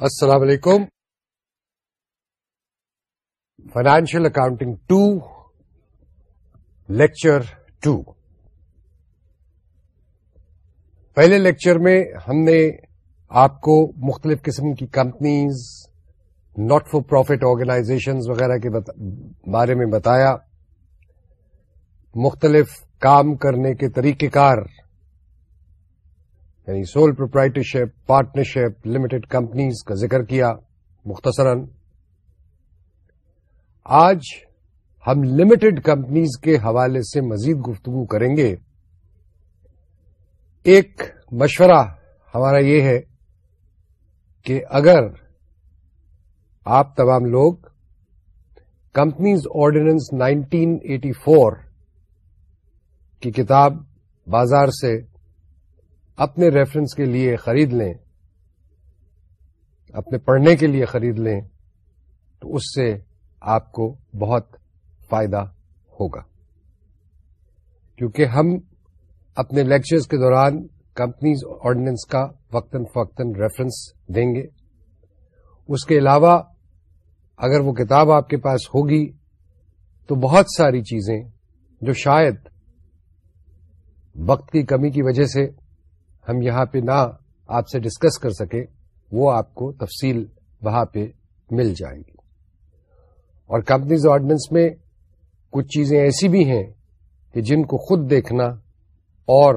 السلام علیکم۔ Financial accounting two lecture two پہلے لیکچر میں ہم نے آپ کو مختلف قسم کی companies not for profit organisations وغیرہ کے بارے میں بتایا۔ مختلف کام کرنے کے طریقہ کار یعنی sole proprietorship partnership limited companies کا ذکر کیا مختصراً۔ آج ہم لمیٹڈ کمپنیز کے حوالے سے مزید گفتگو کریں گے۔ ایک مشورہ ہمارا یہ ہے کہ اگر آپ تمام لوگ companies ordinance nineteen eighty four کی کتاب بازار سے اپنے ریفرنس کے لیے خرید لیں، اپنے پڑھنے کے لیے خرید لیں، تو اس سے آپ کو بہت فائدہ ہوگا۔ کیونکہ ہم اپنے لیکچرز کے دوران کمپنیز آرڈیننس کا وقتاً فوقتاً ریفرنس دیں گے۔ اس کے علاوہ اگر وہ کتاب آپ کے پاس ہوگی تو بہت ساری چیزیں جو شاید وقت کی کمی کی وجہ سے ہم یہاں پہ نہ آپ سے ڈسکس کر سکیں، وہ آپ کو تفصیل وہاں پہ مل جائے گی۔ اور کمپنیز آرڈیننس میں کچھ چیزیں ایسی بھی ہیں کہ جن کو خود دیکھنا اور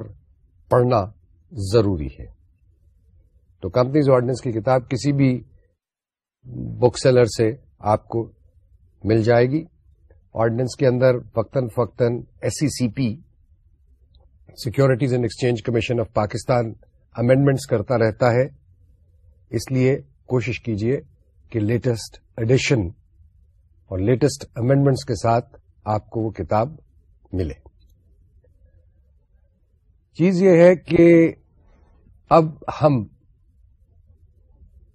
پڑھنا ضروری ہے۔ تو کمپنیز آرڈیننس کی کتاب کسی بھی بک سیلر سے آپ کو مل جائے گی۔ آرڈیننس کے اندر فقتاً فقتاً S C C P securities and exchange commission of Pakistan amendments کرتا رہتا ہے۔ اس لیے کوشش کیجیے کہ لیٹسٹ ایڈیشن اور لیٹسٹ امینڈمنٹس کے ساتھ آپ کو وہ کتاب ملے۔ چیز یہ ہے کہ اب ہم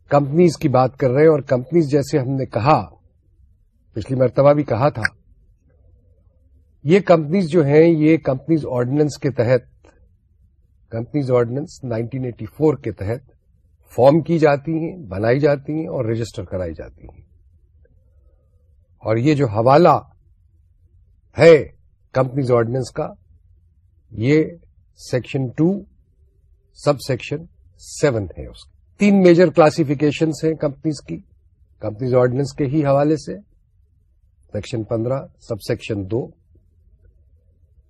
کمپنیز کی بات کر رہے ہیں اور کمپنیز جیسے ہم نے کہا، پچھلی مرتبہ بھی کہا تھا یہ کمپنیز جو ہیں، یہ کمپنیز آرڈیننس کے تحت، کمپنیز آرڈیننس 1984 کے تحت فارم کی جاتی ہیں، بنائی جاتی ہیں اور رجسٹر کرائی جاتی ہیں۔ اور یہ جو حوالہ ہے کمپنیز آرڈیننس کا، یہ section two, sub section seven ہے اس تین میجر کلاسفکیشنس ہیں کمپنیز کی، کمپنیز آرڈیننس کے ہی حوالے سے۔ سیکشن پندرہ، sub section do.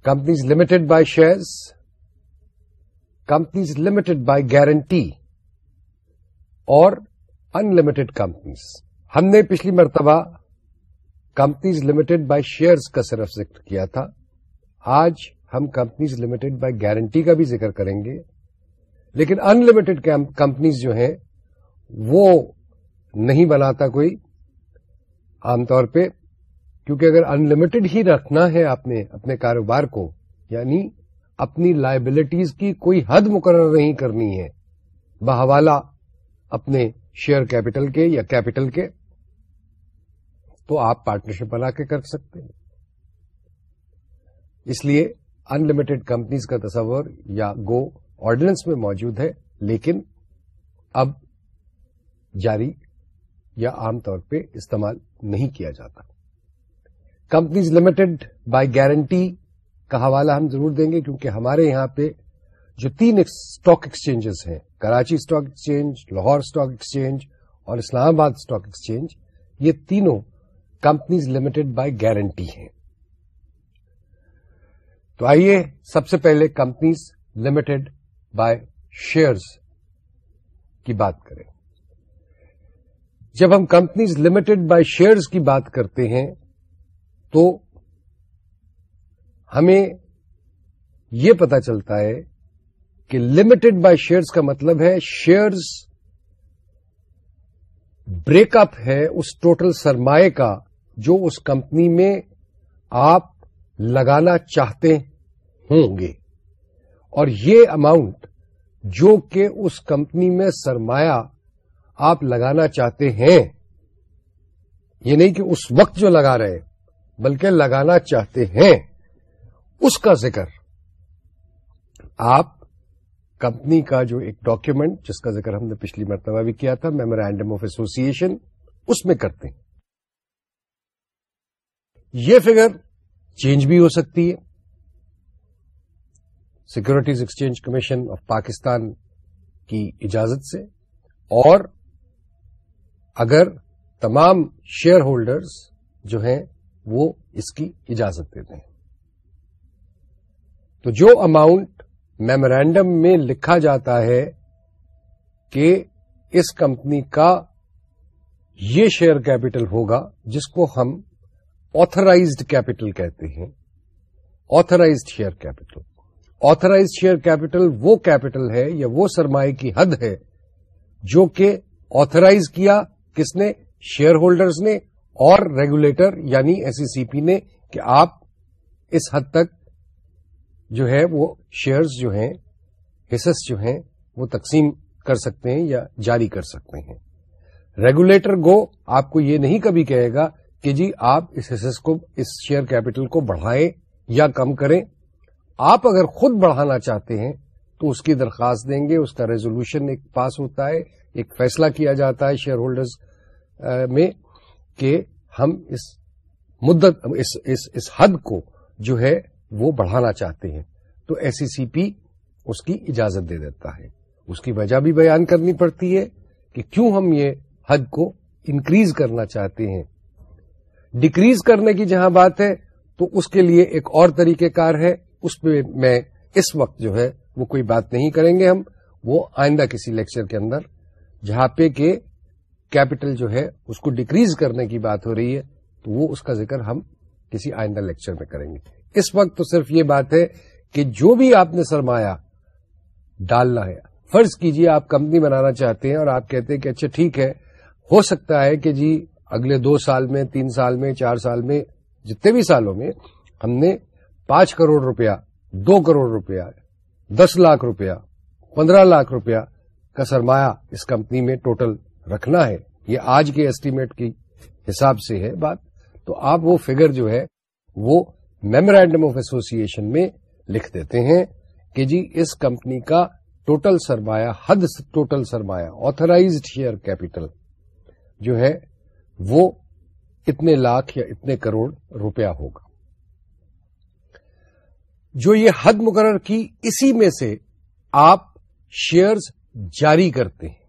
Companies limited by shares, companies limited by guarantee, اور ان لمیٹڈ کمپنیز۔ ہم نے پچھلی مرتبہ کمپنیز لمیٹڈ بائی شیئرز کا صرف ذکر کیا تھا۔ آج ہم کمپنیز لمیٹڈ بائی گارنٹی کا بھی ذکر کریں گے۔ لیکن ان لمیٹڈ کمپنیز جو ہیں، وہ نہیں بناتا کوئی۔ عام طور پہ کیونکہ اگر انلمیٹڈ ہی رکھنا ہے آپ نے اپنے کاروبار کو یعنی اپنی لائبلٹیز کی کوئی حد مقرر نہیں کرنی ہے، بحوالہ اپنے شیئر کیپٹل کے یا کیپٹل کے، تو آپ پارٹنرشپ بنا کے کر سکتے ہیں۔ اس لیے انلمیٹڈ کمپنیز کا تصور یا گو آرڈیننس میں موجود ہے، لیکن اب جاری یا عام طور پہ استعمال نہیں کیا جاتا۔ کمپنیز لمیٹڈ بائی گارنٹی کا حوالہ ہم ضرور دیں گے کیونکہ ہمارے یہاں پہ جو تین اسٹاک ایکسچینجز ہیں، Karachi stock exchange Lahore stock exchange اور اسلام آباد اسٹاک ایکسچینج یہ تینوں کمپنیز لمیٹڈ بائی گارنٹی ہیں۔ تو آئیے سب سے پہلے کمپنیز لمیٹڈ بائی شیئرز کی بات کریں۔ جب ہم کمپنیز لمیٹڈ بائی شیئرز کی بات کرتے ہیں تو ہمیں یہ پتا چلتا ہے کہ لمیٹڈ بائی شیئرز کا مطلب ہے شیئرز بریک اپ ہے اس ٹوٹل سرمایہ کا جو اس کمپنی میں آپ لگانا چاہتے ہوں گے۔ اور یہ اماؤنٹ جو کہ اس کمپنی میں سرمایہ آپ لگانا چاہتے ہیں، یہ نہیں کہ اس وقت جو لگا رہے۔ ہیں بلکہ لگانا چاہتے ہیں۔ اس کا ذکر۔ آپ کمپنی کا جو ایک ڈاکیومنٹ جس کا ذکر ہم نے پچھلی مرتبہ بھی کیا تھا میمورینڈم آف ایسوسیشن اس میں کرتے ہیں۔ یہ فگر چینج بھی ہو سکتی ہے۔ Securities exchange commission of Pakistan کی اجازت سے۔ اور اگر تمام شیئر ہولڈرز جو ہیں وہ اس کی اجازت دیتے ہیں۔ تو جو اماؤنٹ میمورینڈم میں لکھا جاتا ہے کہ اس کمپنی کا یہ شیئر کیپٹل ہوگا جس کو ہم آتھرائزڈ کیپٹل کہتے ہیں authorised share capital authorised share capital وہ کیپٹل ہے یا وہ سرمایہ کی حد ہے جو کہ آتھرائز کیا کس نے شیئر ہولڈرز نے اور ریگولیٹر یعنی ایس سی سی پی نے کہ آپ اس حد تک جو ہے وہ شیئرز جو ہیں حصص جو ہیں، وہ تقسیم کر سکتے ہیں یا جاری کر سکتے ہیں۔ ریگولیٹر گو آپ کو یہ نہیں کبھی کہے گا کہ جی آپ اس حصص کو، اس شیئر کیپٹل کو بڑھائیں یا کم کریں۔ آپ اگر خود بڑھانا چاہتے ہیں تو اس کی درخواست دیں گے، اس کا ریزولوشن ایک پاس ہوتا ہے، ایک فیصلہ کیا جاتا ہے شیئر ہولڈرز میں۔ کہ ہم اس مدت اس اس, اس حد کو جو ہے وہ بڑھانا چاہتے ہیں۔ تو ایس سی سی پی اس کی اجازت دے دیتا ہے۔ اس کی وجہ بھی بیان کرنی پڑتی ہے کہ کیوں ہم یہ حد کو انکریز کرنا چاہتے ہیں۔ ڈکریز کرنے کی جہاں بات ہے تو اس کے لیے ایک اور طریقہ کار ہے۔ اس پہ میں اس وقت جو ہے وہ کوئی بات نہیں کریں گے ہم۔ وہ آئندہ کسی لیکچر کے اندر جہاں پہ کہ کیپٹل جو ہے اس کو ڈکریز کرنے کی بات ہو رہی ہے، تو وہ اس کا ذکر ہم کسی آئندہ لیکچر میں کریں گے۔ اس وقت تو صرف یہ بات ہے کہ جو بھی آپ نے سرمایہ ڈالنا ہے، فرض کیجیے آپ کمپنی بنانا چاہتے ہیں اور آپ کہتے ہیں کہ اچھا ٹھیک ہے، ہو سکتا ہے کہ جی اگلے دو سال میں، تین سال میں، چار سال میں، جتنے بھی سالوں میں ہم نے پانچ کروڑ روپیہ، دو کروڑ روپیہ، دس لاکھ روپیہ، پندرہ لاکھ روپیہ کا سرمایہ اس کمپنی میں ٹوٹل رکھنا ہے، یہ آج کے ایسٹیمیٹ کی حساب سے ہے بات۔ تو آپ وہ فگر جو ہے، وہ میمورینڈم آف ایسوسیشن میں لکھ دیتے ہیں کہ جی اس کمپنی کا ٹوٹل سرمایہ، حد ٹوٹل سرمایہ آتھرائزڈ شیئر کیپٹل جو ہے، وہ اتنے لاکھ یا اتنے کروڑ روپیہ ہوگا۔ جو یہ حد مقرر کی، اسی میں سے آپ شیئرز جاری کرتے ہیں۔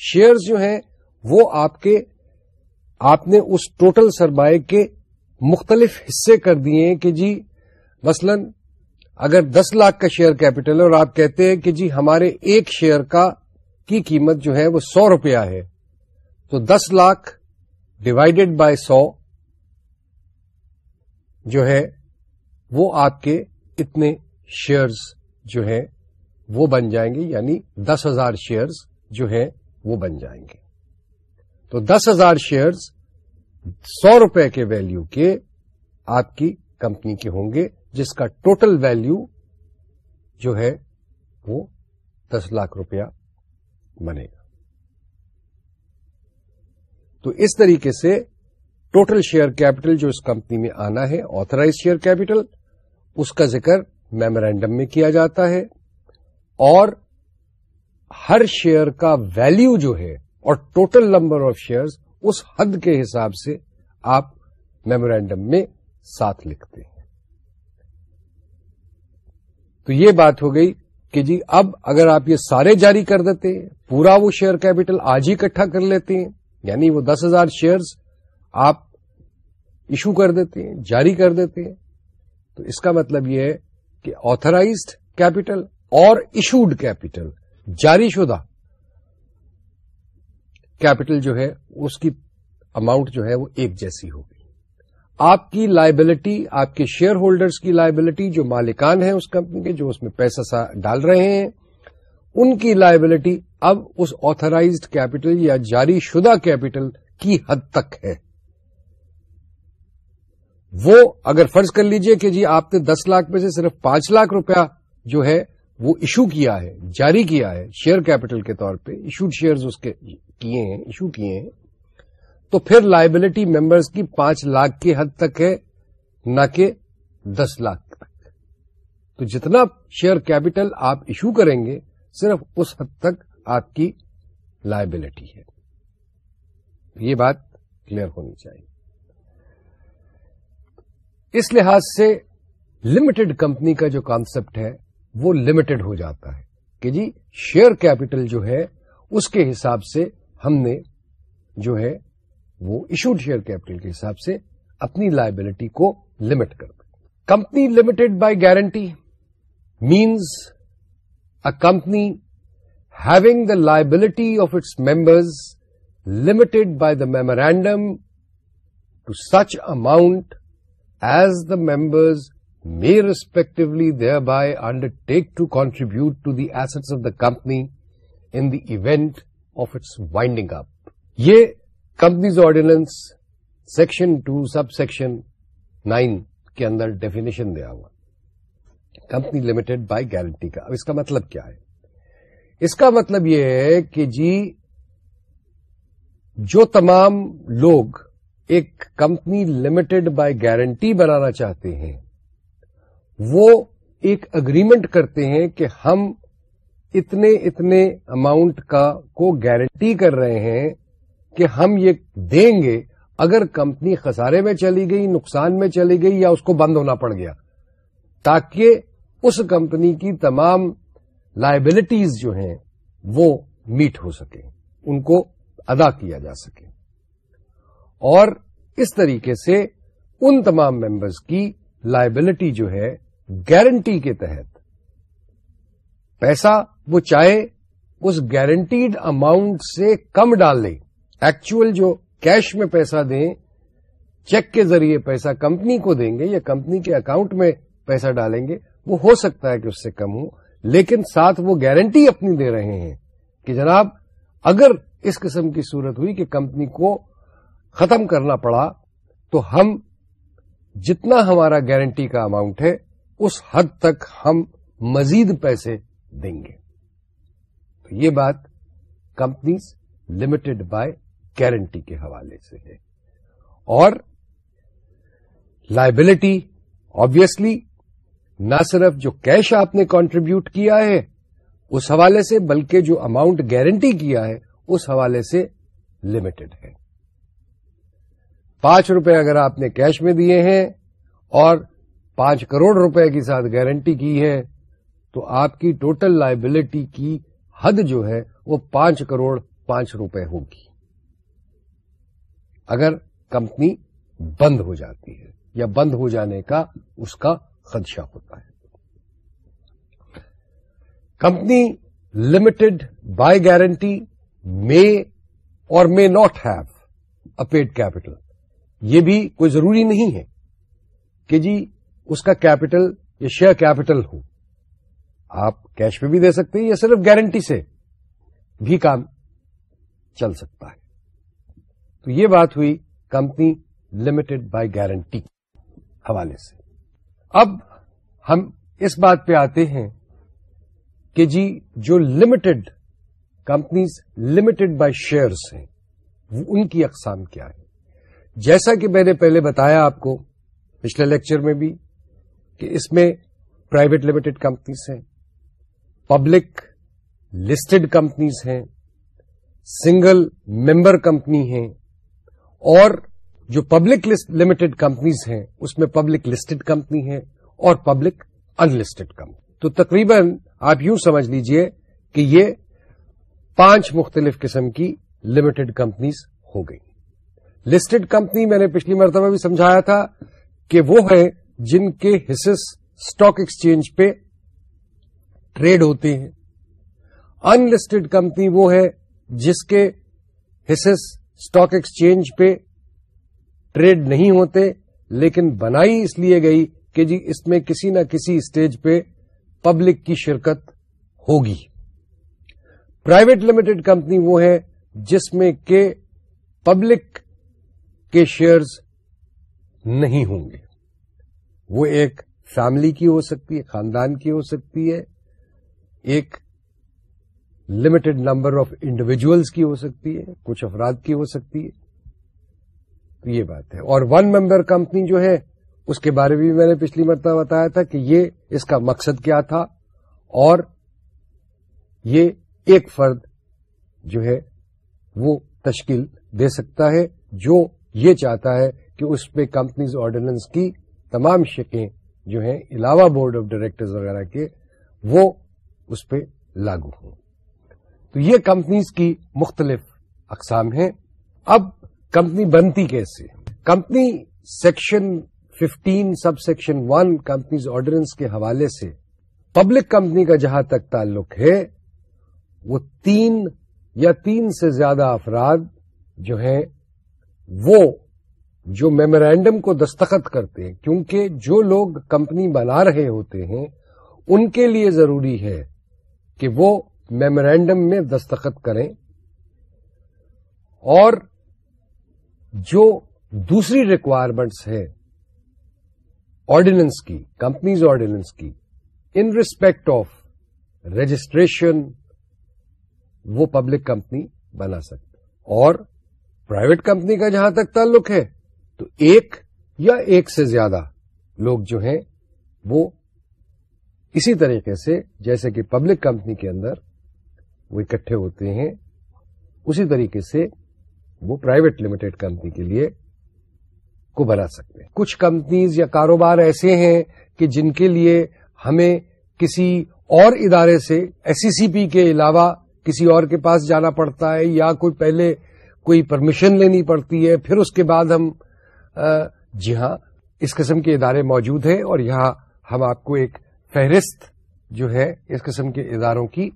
شیئرز جو ہیں، وہ آپ کے، آپ نے اس ٹوٹل سرمایہ کے مختلف حصے کر دیے کہ جی مثلا اگر دس لاکھ کا شیئر کیپٹل ہے اور آپ کہتے ہیں کہ جی ہمارے ایک شیئر کا کی قیمت جو ہے وہ سو روپیہ ہے، تو دس لاکھ ڈیوائڈیڈ بائی سو جو ہے وہ آپ کے اتنے شیئرز جو ہے وہ بن جائیں گے یعنی دس ہزار شیئرز جو ہے وہ بن جائیں گے۔ تو دس ہزار شیئرز سو روپے کے ویلیو کے آپ کی کمپنی کے ہوں گے، جس کا ٹوٹل ویلیو جو ہے وہ دس لاکھ روپیہ بنے گا۔ تو اس طریقے سے ٹوٹل شیئر کیپٹل جو اس کمپنی میں آنا ہے آترائز شیئر کیپٹل اس کا ذکر میمورینڈم میں کیا جاتا ہے اور ہر شیئر کا ویلیو جو ہے اور ٹوٹل نمبر آف شیئرز اس حد کے حساب سے آپ میمورینڈم میں ساتھ لکھتے ہیں۔ تو یہ بات ہو گئی کہ جی اب اگر آپ یہ سارے جاری کر دیتے ہیں پورا وہ شیئر کیپٹل آج ہی اکٹھا کر لیتے ہیں یعنی وہ دس ہزار شیئرز آپ ایشو کر دیتے ہیں جاری کر دیتے ہیں تو اس کا مطلب یہ ہے کہ آتھرائزڈ کیپٹل اور ایشوڈ کیپٹل جاری شدہ کیپٹل جو ہے، اس کی اماؤنٹ جو ہے، وہ ایک جیسی ہوگی آپ کی لائبلٹی آپ کے شیئر ہولڈرز کی لائبلٹی جو مالکان ہیں اس کمپنی کے، جو اس میں پیسہ ڈال رہے ہیں، ان کی لائبلٹی اب اس آتھرائزڈ کیپٹل یا جاری شدہ کیپٹل کی حد تک ہے۔ وہ اگر فرض کر لیجیے کہ جی آپ نے دس لاکھ میں سے صرف پانچ لاکھ روپیہ جو ہے وہ ایشو کیا ہے، جاری کیا ہے شیئر کیپٹل کے طور پہ ایشوڈ شیئرز اس کے کیے ہیں ایشو کیے ہیں، تو پھر لائبلٹی ممبرز کی پانچ لاکھ کی حد تک ہے، نہ کہ دس لاکھ تک۔ تو جتنا شیئر کیپٹل آپ ایشو کریں گے، صرف اس حد تک آپ کی لائبلٹی ہے۔ یہ بات کلیئر ہونی چاہیے۔ اس لحاظ سے لمیٹڈ کمپنی کا جو کانسیپٹ ہے وہ لمیٹڈ ہو جاتا ہے کہ جی شیئر کیپٹل جو ہے، اس کے حساب سے ہم نے جو ہے وہ ایشوڈ شیئر کیپٹل کے حساب سے اپنی لائبلٹی کو لمٹ کر دیں company limited by guarantee means a company having the liability of its members limited by the memorandum to such amount as the members may respectively thereby undertake to contribute to the assets of the company in the event of its winding up. یہ companies ordinance section two sub section nine کے اندر definition دیا ہوا company limited by guarantee کا اب اس کا مطلب کیا ہے اس کا مطلب یہ ہے کہ جی جو تمام لوگ ایک کمپنی لمیٹڈ بائی گارنٹی بنانا چاہتے ہیں وہ ایک اگریمنٹ کرتے ہیں کہ ہم اتنے اتنے اماؤنٹ کا کو گارنٹی کر رہے ہیں کہ ہم یہ دیں گے اگر کمپنی خسارے میں چلی گئی، نقصان میں چلی گئی یا اس کو بند ہونا پڑ گیا۔ تاکہ اس کمپنی کی تمام لائبلٹیز جو ہیں وہ میٹ ہو سکے ان کو ادا کیا جا سکے۔ اور اس طریقے سے ان تمام ممبرز کی لائبلٹی جو ہے گارنٹی کے تحت پیسہ وہ چاہے اس گارنٹیڈ اماؤنٹ سے کم ڈال لیں ایکچوئل جو کیش میں پیسہ دیں چیک کے ذریعے پیسہ کمپنی کو دیں گے یا کمپنی کے اکاؤنٹ میں پیسہ ڈالیں گے، وہ ہو سکتا ہے کہ اس سے کم ہو، لیکن ساتھ وہ گارنٹی اپنی دے رہے ہیں کہ جناب، اگر اس قسم کی صورت ہوئی کہ کمپنی کو ختم کرنا پڑا، تو ہم جتنا ہمارا گارنٹی کا اماؤنٹ ہے اس حد تک ہم مزید پیسے دیں گے۔ تو یہ بات کمپنیز لمیٹڈ بائی گارنٹی کے حوالے سے ہے۔ اور لائبلٹی آبیسلی نہ صرف جو کیش آپ نے کانٹریبیوٹ کیا ہے اس حوالے سے، بلکہ جو اماؤنٹ گارنٹی کیا ہے اس حوالے سے لمیٹڈ ہے۔ پانچ روپے اگر آپ نے کیش میں دیے ہیں اور پانچ کروڑ روپے کے ساتھ گارنٹی کی ہے، تو آپ کی ٹوٹل لائبلٹی کی حد جو ہے وہ پانچ کروڑ پانچ روپے ہوگی۔ اگر کمپنی بند ہو جاتی ہے یا بند ہو جانے کا اس کا خدشہ ہوتا ہے۔ Company limited by guarantee may اور may not have a paid capital یہ بھی کوئی ضروری نہیں ہے کہ جی اس کا کیپٹل یا شیئر کیپٹل ہو آپ کیش پہ بھی دے سکتے ہیں یا صرف گارنٹی سے بھی کام چل سکتا ہے۔ تو یہ بات ہوئی کمپنی لمیٹڈ بائی گارنٹی حوالے سے۔ اب ہم اس بات پہ آتے ہیں کہ جی جو limited companies limited by shares ہیں، وہ ان کی اقسام کیا ہے جیسا کہ میں نے پہلے بتایا آپ کو پچھلے لیکچر میں بھی کہ اس میں پرائیویٹ لمیٹڈ کمپنیز ہیں پبلک لسٹڈ کمپنیز ہیں سنگل ممبر کمپنی ہیں، اور جو پبلک لمیٹڈ کمپنیز ہیں، اس میں پبلک لسٹڈ کمپنی ہے اور پبلک ان لسٹڈ کمپنی تو تقریباً آپ یوں سمجھ لیجیے کہ یہ پانچ مختلف قسم کی لمیٹڈ کمپنیز ہو گئی۔ لسٹڈ کمپنی میں نے پچھلی مرتبہ بھی سمجھایا تھا کہ وہ ہے جن کے حصص اسٹاک ایکسچینج پہ ٹریڈ ہوتے ہیں۔ ان لسٹڈ کمپنی وہ ہے جس کے حصص اسٹاک ایکسچینج پہ ٹریڈ نہیں ہوتے، لیکن بنائی اس لیے گئی کہ جی اس میں کسی نہ کسی اسٹیج پہ پبلک کی شرکت ہوگی۔ پرائیویٹ لمیٹڈ کمپنی وہ ہے جس میں کہ پبلک کے شیئرز نہیں ہوں گے۔ وہ ایک فیملی کی ہو سکتی ہے، خاندان کی ہو سکتی ہے، ایک لمیٹڈ نمبر آف انڈیویجلس کی ہو سکتی ہے، کچھ افراد کی ہو سکتی ہے۔ تو یہ بات ہے۔ اور ون ممبر کمپنی جو ہے، اس کے بارے میں بھی میں نے پچھلی مرتبہ بتایا تھا کہ یہ، اس کا مقصد کیا تھا۔ اور یہ ایک فرد جو ہے، وہ تشکیل دے سکتا ہے، جو یہ چاہتا ہے کہ اس پہ کمپنیز آرڈیننس کی تمام شکیں جو ہیں علاوہ بورڈ آف ڈائریکٹرز وغیرہ کے، وہ اس پہ لاگو ہوں۔ تو یہ کمپنیز کی مختلف اقسام ہیں۔ اب کمپنی بنتی کیسے؟ Company section fifteen sub section one companies ordinance کے حوالے سے پبلک کمپنی کا جہاں تک تعلق ہے، وہ تین یا تین سے زیادہ افراد جو ہیں، وہ جو میمورینڈم کو دستخط کرتے ہیں، کیونکہ جو لوگ کمپنی بنا رہے ہوتے ہیں، ان کے لیے ضروری ہے کہ وہ میمورینڈم میں دستخط کریں۔ اور جو دوسری ریکوائرمنٹس ہے آرڈیننس کی کمپنیز آرڈیننس کی ان ریسپیکٹ آف رجسٹریشن وہ پبلک کمپنی بنا سکتے اور پرائیویٹ کمپنی کا جہاں تک تعلق ہے تو ایک یا ایک سے زیادہ لوگ جو ہیں وہ اسی طریقے سے جیسے کہ پبلک کمپنی کے اندر وہ اکٹھے ہوتے ہیں، اسی طریقے سے وہ پرائیویٹ لمیٹڈ کمپنی کے لیے کو بنا سکتے ہیں۔ کچھ کمپنیز یا کاروبار ایسے ہیں کہ جن کے لیے ہمیں کسی اور ادارے سے ایس سی سی پی کے علاوہ کسی اور کے پاس جانا پڑتا ہے یا کوئی پہلے کوئی پرمیشن لینی پڑتی ہے، پھر اس کے بعد ہم جی ہاں اس قسم کے ادارے موجود ہیں اور یہاں ہم آپ کو ایک فہرست جو ہے، اس قسم کے اداروں کی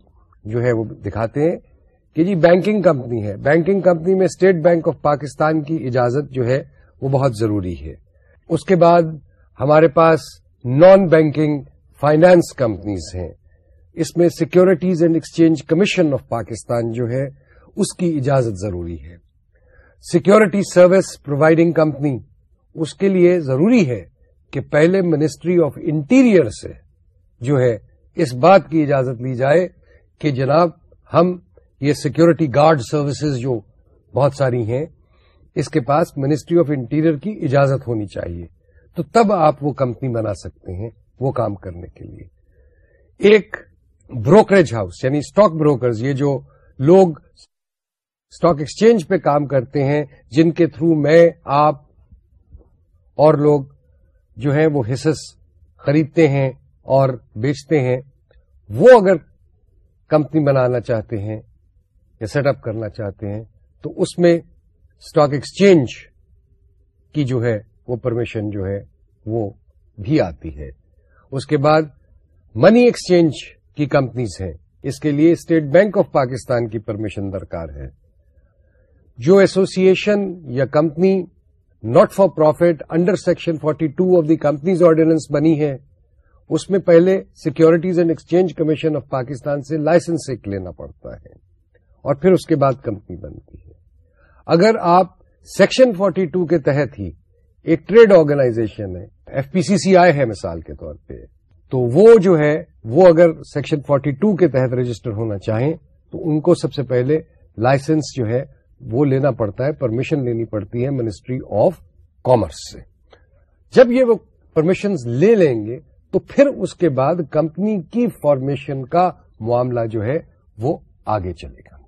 جو ہے وہ دکھاتے ہیں کہ جی بینکنگ کمپنی ہے۔ بینکنگ کمپنی میں اسٹیٹ بینک آف پاکستان کی اجازت جو ہے وہ بہت ضروری ہے۔ اس کے بعد ہمارے پاس نان بینکنگ فائنانس کمپنیز ہیں۔ اس میں securities and exchange commission of Pakistan جو ہے، اس کی اجازت ضروری ہے۔ سیکورٹی سروس پرووائڈنگ کمپنی اس کے لیے ضروری ہے کہ پہلے منسٹری آف انٹیریئر سے جو ہے اس بات کی اجازت لی جائے کہ جناب ہم یہ سیکورٹی گارڈ سروسز جو بہت ساری ہیں، اس کے پاس منسٹری آف انٹیریئر کی اجازت ہونی چاہیے۔ تو تب آپ وہ کمپنی بنا سکتے ہیں وہ کام کرنے کے لیے۔ ایک بروکریج ہاؤس یعنی اسٹاک بروکرز یہ جو لوگ اسٹاک ایکسچینج پہ کام کرتے ہیں، جن کے تھرو میں آپ اور لوگ جو ہیں وہ حصص خریدتے ہیں اور بیچتے ہیں۔ وہ اگر کمپنی بنانا چاہتے ہیں یا سیٹ اپ کرنا چاہتے ہیں، تو اس میں اسٹاک ایکسچینج کی جو ہے، وہ پرمیشن جو ہے، وہ بھی آتی ہے۔ اس کے بعد منی ایکسچینج کی کمپنیز ہیں۔ اس کے لیے اسٹیٹ بینک آف پاکستان کی پرمیشن درکار ہے۔ جو ایسوسیشن یا company not for profit under section 42 two of the companies ordinance بنی ہے اس میں پہلے securities and exchange commission of Pakistan سے لائسنس ایک لینا پڑتا ہے اور پھر اس کے بعد کمپنی بنتی ہے۔ اگر آپ سیکشن 42 کے تحت ہی ایک ٹریڈ آرگنائزیشن ہے F P C C I ہے مثال کے طور پہ، تو وہ جو ہے، وہ اگر سیکشن 42 کے تحت رجسٹر ہونا چاہیں، تو ان کو سب سے پہلے لائسنس جو ہے وہ لینا پڑتا ہے پرمیشن لینی پڑتی ہے منسٹری آف کامرس سے۔ جب یہ وہ پرمیشن لے لیں گے، تو پھر اس کے بعد کمپنی کی فارمیشن کا معاملہ جو ہے، وہ آگے چلے گا۔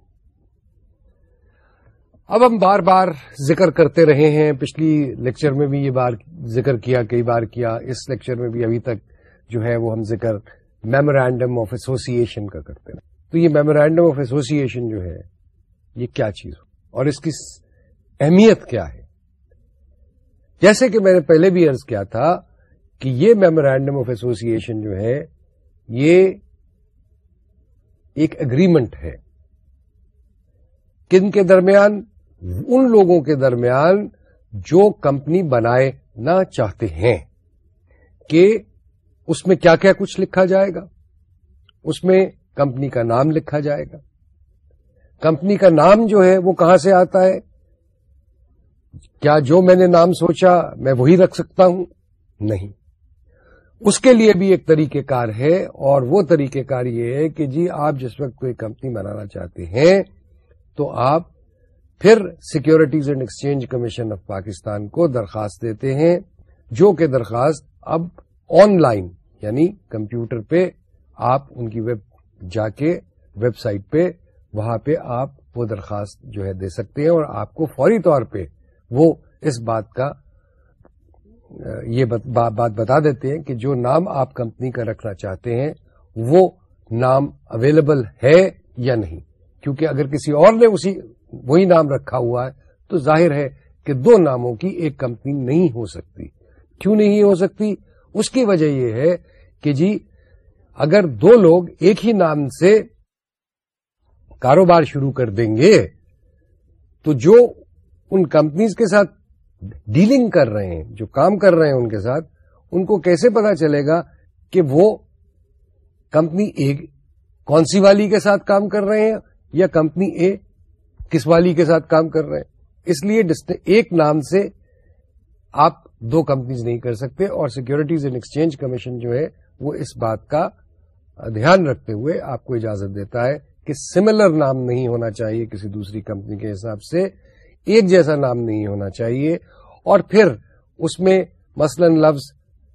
اب ہم بار بار ذکر کرتے رہے ہیں۔ پچھلی لیکچر میں بھی یہ بار ذکر کیا، کئی بار کیا۔ اس لیکچر میں بھی ابھی تک جو ہے، وہ ہم ذکر میمورینڈم آف ایسوسیشن کا کرتے ہیں تو یہ میمورینڈم آف ایسوسیشن جو ہے، یہ کیا چیز ہو؟ اور اس کی اہمیت کیا ہے؟ جیسے کہ میں نے پہلے بھی ارض کیا تھا کہ یہ میمورینڈم آف ایسوسیشن جو ہے، یہ ایک اگریمنٹ ہے۔ کن کے درمیان؟ ان لوگوں کے درمیان جو کمپنی بنائے نہ چاہتے ہیں کہ اس میں کیا کیا کچھ لکھا جائے گا، اس میں کمپنی کا نام لکھا جائے گا۔ کمپنی کا نام جو ہے وہ کہاں سے آتا ہے؟ کیا جو میں نے نام سوچا میں وہی رکھ سکتا ہوں؟ نہیں۔ اس کے لیے بھی ایک طریقہ کار ہے اور وہ طریقہ کار یہ ہے کہ جی آپ جس وقت کوئی کمپنی بنانا چاہتے ہیں تو آپ پھر securities and exchange commission of Pakistan کو درخواست دیتے ہیں، جو کہ درخواست اب آن لائن یعنی کمپیوٹر پہ آپ ان کی ویب، جا کے ویب سائٹ پہ وہاں پہ آپ وہ درخواست جو ہے دے سکتے ہیں اور آپ کو فوری طور پہ وہ اس بات کا یہ بات بتا دیتے ہیں کہ جو نام آپ کمپنی کا رکھنا چاہتے ہیں، وہ نام اویلیبل ہے یا نہیں؟ کیونکہ اگر کسی اور نے اسی، وہی نام رکھا ہوا ہے، تو ظاہر ہے کہ دو ناموں کی ایک کمپنی نہیں ہو سکتی۔ کیوں نہیں ہو سکتی؟ اس کی وجہ یہ ہے کہ جی اگر دو لوگ ایک ہی نام سے کاروبار شروع کر دیں گے، تو جو ان کمپنیز کے ساتھ ڈیلنگ کر رہے ہیں، جو کام کر رہے ہیں ان کے ساتھ، ان کو کیسے پتا چلے گا کہ وہ کمپنی اے کون سی والی کے ساتھ کام کر رہے ہیں یا کمپنی اے کس والی کے ساتھ کام کر رہے ہیں؟ اس لیے ایک نام سے آپ دو کمپنیز نہیں کر سکتے اور سیکورٹیز اینڈ ایکسچینج کمیشن جو ہے، وہ اس بات کا دھیان رکھتے ہوئے آپ کو اجازت دیتا ہے کہ سملر نام نہیں ہونا چاہیے کسی دوسری کمپنی کے حساب سے، ایک جیسا نام نہیں ہونا چاہیے۔ اور پھر اس میں مثلا لفظ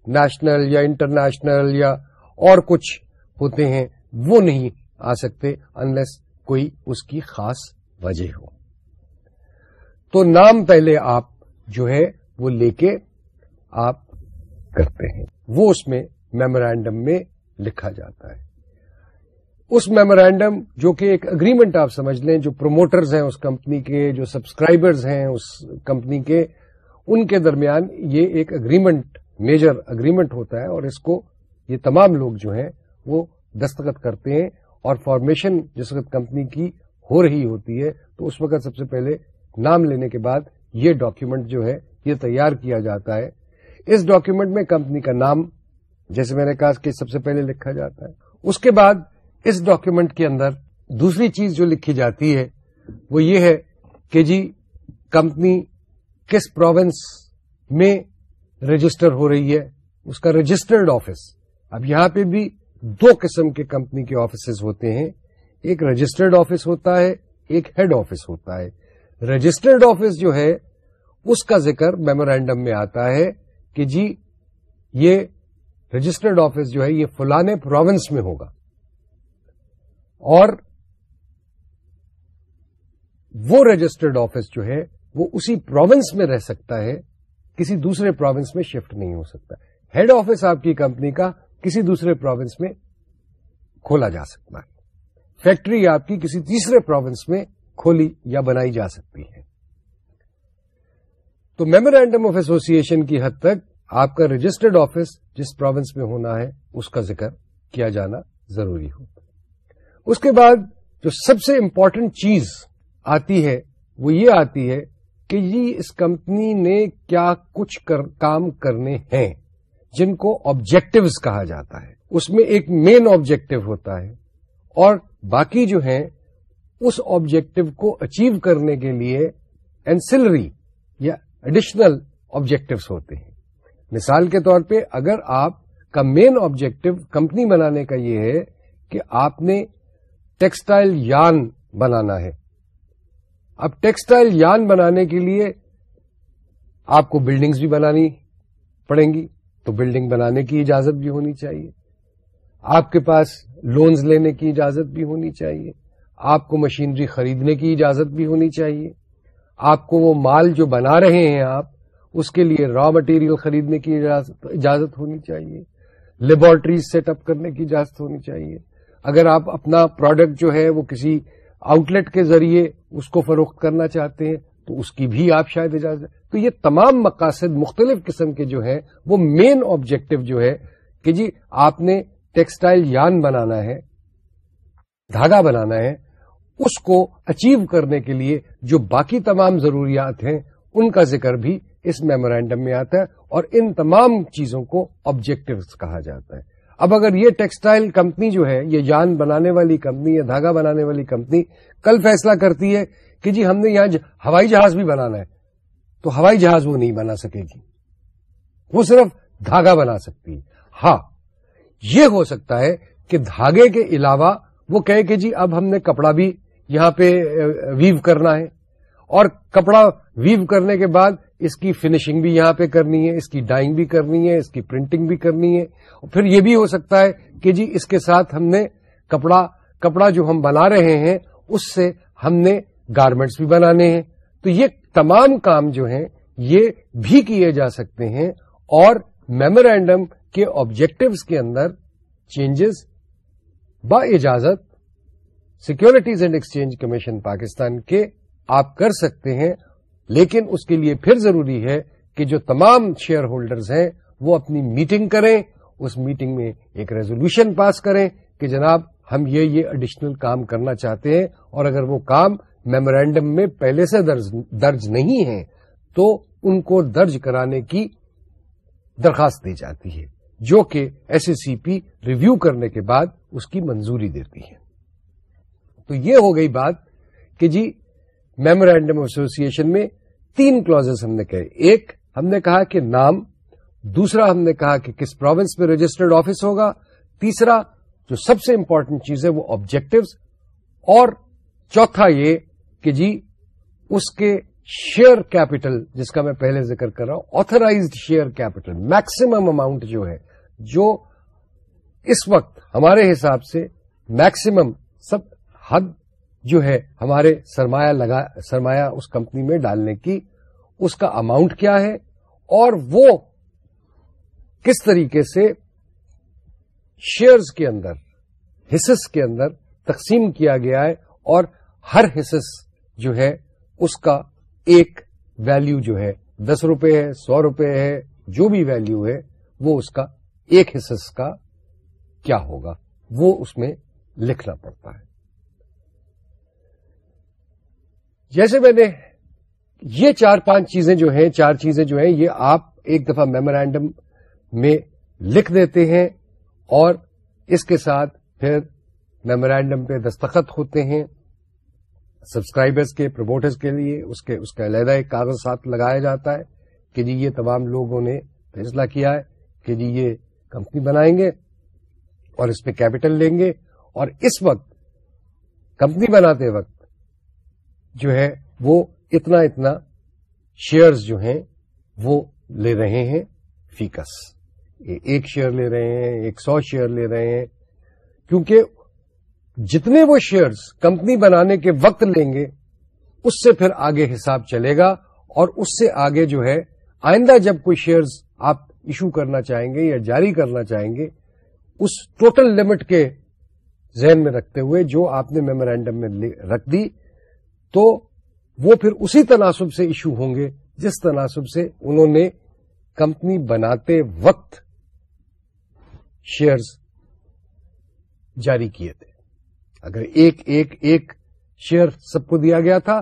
نیشنل یا انٹرنیشنل یا اور کچھ ہوتے ہیں، وہ نہیں آ سکتے انلیس کوئی اس کی خاص وجہ ہو۔ تو نام پہلے آپ جو ہے وہ لے کے آپ کرتے ہیں۔ وہ اس میں میمورینڈم میں لکھا جاتا ہے۔ اس میمورینڈم جو کہ ایک اگریمنٹ آپ سمجھ لیں، جو پروموٹرز ہیں اس کمپنی کے، جو سبسکرائبرز ہیں اس کمپنی کے، ان کے درمیان یہ ایک اگریمنٹ میجر اگریمنٹ ہوتا ہے اور اس کو یہ تمام لوگ جو ہیں وہ دستخط کرتے ہیں اور فارمیشن جس وقت کمپنی کی ہو رہی ہوتی ہے تو اس وقت سب سے پہلے نام لینے کے بعد یہ ڈاکیومنٹ جو ہے یہ تیار کیا جاتا ہے۔ اس ڈاکیومنٹ میں کمپنی کا نام، جیسے میں نے کہا کہ سب سے پہلے لکھا جاتا ہے۔ اس کے بعد اس ڈاکیومنٹ کے اندر دوسری چیز جو لکھی جاتی ہے، وہ یہ ہے کہ جی کمپنی کس پروونس میں رجسٹر ہو رہی ہے؟ اس کا رجسٹرڈ آفس اب یہاں پہ بھی دو قسم کے کمپنی کے آفیسز ہوتے ہیں۔ ایک رجسٹرڈ آفس ہوتا ہے، ایک ہیڈ آفس ہوتا ہے۔ رجسٹرڈ آفس جو ہے، اس کا ذکر میمورینڈم میں آتا ہے کہ جی یہ رجسٹرڈ آفس جو ہے، یہ فلانے پروونس میں ہوگا۔ اور وہ رجسٹرڈ آفس جو ہے، وہ اسی پروونس میں رہ سکتا ہے، کسی دوسرے پروونس میں شفٹ نہیں ہو سکتا۔ ہیڈ آفس آپ کی کمپنی کا کسی دوسرے پروونس میں کھولا جا سکتا ہے۔ فیکٹری آپ کی کسی تیسرے پروونس میں کھولی یا بنائی جا سکتی ہے۔ تو میمورینڈم آف ایسوسیشن کی حد تک آپ کا رجسٹرڈ آفس جس پروونس میں ہونا ہے، اس کا ذکر کیا جانا ضروری ہوتا اس کے بعد جو سب سے امپورٹنٹ چیز آتی ہے وہ یہ آتی ہے کہ جی اس کمپنی نے کیا کچھ کر, کام کرنے ہیں جن کو آبجیکٹوز کہا جاتا ہے۔ اس میں ایک مین آبجیکٹو ہوتا ہے۔ اور باقی جو ہیں اس آبجیکٹو کو اچیو کرنے کے لیے اینسلری یا ایڈیشنل آبجیکٹوس ہوتے ہیں۔ مثال کے طور پہ اگر آپ کا مین آبجیکٹو کمپنی بنانے کا یہ ہے کہ آپ نے ٹیکسٹائل یان بنانا ہے۔ اب ٹیکسٹائل یان بنانے کے لیے آپ کو بلڈنگز بھی بنانی پڑیں گی، تو بلڈنگ بنانے کی اجازت بھی ہونی چاہیے۔ آپ کے پاس لونز لینے کی اجازت بھی ہونی چاہیے۔ آپ کو مشینری خریدنے کی اجازت بھی ہونی چاہیے۔ آپ کو وہ مال جو بنا رہے ہیں آپ، اس کے لیے را مٹیریل خریدنے کی اجازت ہونی چاہیے۔ لیبورٹریز سیٹ اپ کرنے کی اجازت ہونی چاہیے۔ اگر آپ اپنا پروڈکٹ جو ہے وہ کسی آؤٹ لیٹ کے ذریعے اس کو فروخت کرنا چاہتے ہیں، تو اس کی بھی آپ شاید اجازت تو یہ تمام مقاصد مختلف قسم کے جو ہیں، وہ مین آبجیکٹو جو ہے کہ جی آپ نے ٹیکسٹائل یان بنانا ہے، دھاگا بنانا ہے، اس کو اچیو کرنے کے لیے جو باقی تمام ضروریات ہیں، ان کا ذکر بھی اس میمورینڈم میں آتا ہے اور ان تمام چیزوں کو آبجیکٹوز کہا جاتا ہے۔ اب اگر یہ ٹیکسٹائل کمپنی جو ہے، یہ جان بنانے والی کمپنی یا دھاگا بنانے والی کمپنی کل فیصلہ کرتی ہے کہ جی ہم نے یہاں ہوائی جہاز بھی بنانا ہے، تو ہوائی جہاز وہ نہیں بنا سکے گی۔ وہ صرف دھاگا بنا سکتی ہے۔ ہاں یہ ہو سکتا ہے کہ دھاگے کے علاوہ وہ کہے کہ جی اب ہم نے کپڑا بھی یہاں پہ ویو کرنا ہے۔ اور کپڑا ویو کرنے کے بعد اس کی فنیشنگ بھی یہاں پہ کرنی ہے، اس کی ڈائنگ بھی کرنی ہے، اس کی پرنٹنگ بھی کرنی ہے۔ اور پھر یہ بھی ہو سکتا ہے کہ جی اس کے ساتھ ہم نے کپڑا کپڑا جو ہم بنا رہے ہیں، اس سے ہم نے گارمنٹس بھی بنانے ہیں۔ تو یہ تمام کام جو ہیں، یہ بھی کیے جا سکتے ہیں اور میمورینڈم کے آبجیکٹوز کے اندر چینجز با اجازت securities and exchange commission Pakistan کے آپ کر سکتے ہیں، لیکن اس کے لیے پھر ضروری ہے کہ جو تمام شیئر ہولڈرز ہیں، وہ اپنی میٹنگ کریں، اس میٹنگ میں ایک ریزولوشن پاس کریں کہ جناب ہم یہ یہ اڈیشنل کام کرنا چاہتے ہیں، اور اگر وہ کام میمورینڈم میں پہلے سے درج نہیں ہے تو ان کو درج کرانے کی درخواست دی جاتی ہے، جو کہ S S C P review کرنے کے بعد اس کی منظوری دیتی ہے۔ تو یہ ہو گئی بات کہ جی میمورینڈم ایسوسیشن میں تین کلوز ہم نے کہے۔ ایک، ہم نے کہا کہ نام، دوسرا، ہم نے کہا کہ کس پروونس میں رجسٹرڈ آفس ہوگا، تیسرا، جو سب سے امپورٹنٹ چیز ہے وہ آبجیکٹوز اور چوتھا یہ کہ جی اس کے شیئر کیپٹل جس کا میں پہلے ذکر کر رہا ہوں authorised share capital maximum amount جو ہے، جو اس وقت ہمارے حساب سے میکسیمم سب حد جو ہے ہمارے سرمایہ لگا، سرمایہ اس کمپنی میں ڈالنے کی، اس کا اماؤنٹ کیا ہے، اور وہ کس طریقے سے شیئرز کے اندر حصص کے اندر تقسیم کیا گیا ہے، اور ہر حصص جو ہے، اس کا ایک ویلیو جو ہے، دس روپے ہے، سو روپے ہے، جو بھی ویلیو ہے، وہ اس کا ایک حصص کا کیا ہوگا، وہ اس میں لکھنا پڑتا ہے۔ جیسے میں نے یہ چار پانچ چیزیں جو ہیں، چار چیزیں جو ہیں، یہ آپ ایک دفعہ میمورینڈم میں لکھ دیتے ہیں اور اس کے ساتھ پھر میمورینڈم پہ دستخط ہوتے ہیں سبسکرائبرز کے، پروموٹرز کے لیے، اس کے، اس کا علیحدہ ایک کاغذ ساتھ لگایا جاتا ہے کہ جی یہ تمام لوگوں نے فیصلہ کیا ہے کہ جی یہ کمپنی بنائیں گے اور اس پہ کیپٹل لیں گے اور اس وقت کمپنی بناتے وقت جو ہے، وہ اتنا اتنا شیئرز جو ہیں، وہ لے رہے ہیں فیکس۔ ایک شیئر لے رہے ہیں، ایک سو شیئر لے رہے ہیں۔ کیونکہ جتنے وہ شیئرز کمپنی بنانے کے وقت لیں گے، اس سے پھر آگے حساب چلے گا اور اس سے آگے جو ہے، آئندہ جب کوئی شیئرز آپ ایشو کرنا چاہیں گے یا جاری کرنا چاہیں گے، اس ٹوٹل لمٹ کے ذہن میں رکھتے ہوئے جو آپ نے میمورینڈم میں رکھ دی تو وہ پھر اسی تناسب سے ایشو ہوں گے جس تناسب سے انہوں نے کمپنی بناتے وقت شیئرز جاری کیے تھے۔ اگر ایک ایک ایک شیئر سب کو دیا گیا تھا،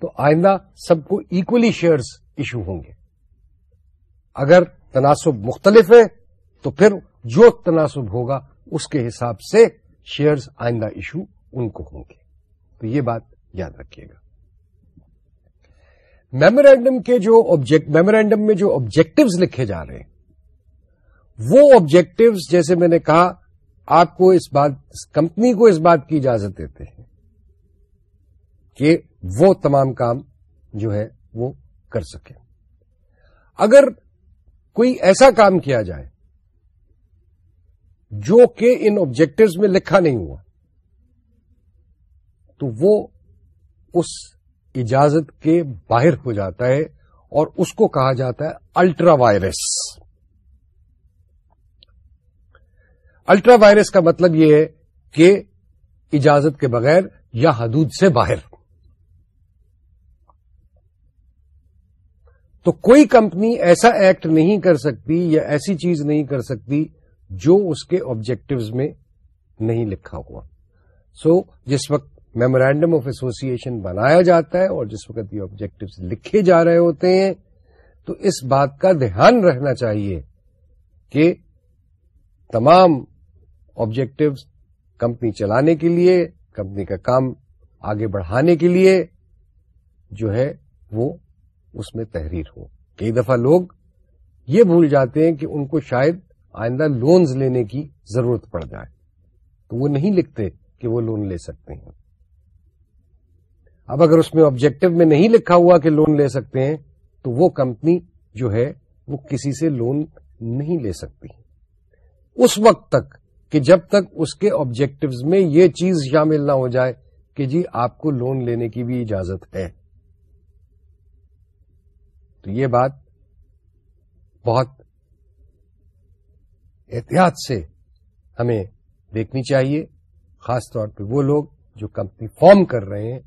تو آئندہ سب کو ایکولی شیئرز ایشو ہوں گے۔ اگر تناسب مختلف ہے، تو پھر جو تناسب ہوگا، اس کے حساب سے شیئرز آئندہ ایشو ان کو ہوں گے۔ تو یہ بات یاد رکھیے گا۔ میمورینڈم کے جو آبجیکٹ میمورینڈم میں جو آبجیکٹوز لکھے جا رہے ہیں، وہ آبجیکٹوز جیسے میں نے کہا، آپ کو اس بات کمپنی کو اس بات کی اجازت دیتے ہیں کہ وہ تمام کام جو ہے وہ کر سکے اگر کوئی ایسا کام کیا جائے جو کہ ان آبجیکٹوز میں لکھا نہیں ہوا، تو وہ اس اجازت کے باہر ہو جاتا ہے اور اس کو کہا جاتا ہے الٹرا وائرس۔ الٹرا وائرس کا مطلب یہ ہے کہ اجازت کے بغیر یا حدود سے باہر۔ تو کوئی کمپنی ایسا ایکٹ نہیں کر سکتی یا ایسی چیز نہیں کر سکتی جو اس کے آبجیکٹوز میں نہیں لکھا ہوا۔ سو so, جس وقت میمورینڈم آف ایسوسیشن بنایا جاتا ہے اور جس وقت یہ آبجیکٹو لکھے جا رہے ہوتے ہیں، تو اس بات کا دھیان رہنا چاہیے کہ تمام آبجیکٹو کمپنی چلانے کے لیے، کمپنی کا کام آگے بڑھانے کے لیے جو ہے وہ اس میں تحریر ہو کئی دفعہ لوگ یہ بھول جاتے ہیں کہ ان کو شاید آئندہ لونز لینے کی ضرورت پڑ جائے۔ تو وہ نہیں لکھتے کہ وہ لون لے سکتے ہیں۔ اب اگر اس میں آبجیکٹو میں نہیں لکھا ہوا کہ لون لے سکتے ہیں، تو وہ کمپنی جو ہے، وہ کسی سے لون نہیں لے سکتی۔ اس وقت تک کہ جب تک اس کے آبجیکٹوز میں یہ چیز شامل نہ ہو جائے کہ جی آپ کو لون لینے کی بھی اجازت ہے۔ تو یہ بات بہت احتیاط سے ہمیں دیکھنی چاہیے، خاص طور پہ وہ لوگ جو کمپنی فارم کر رہے ہیں۔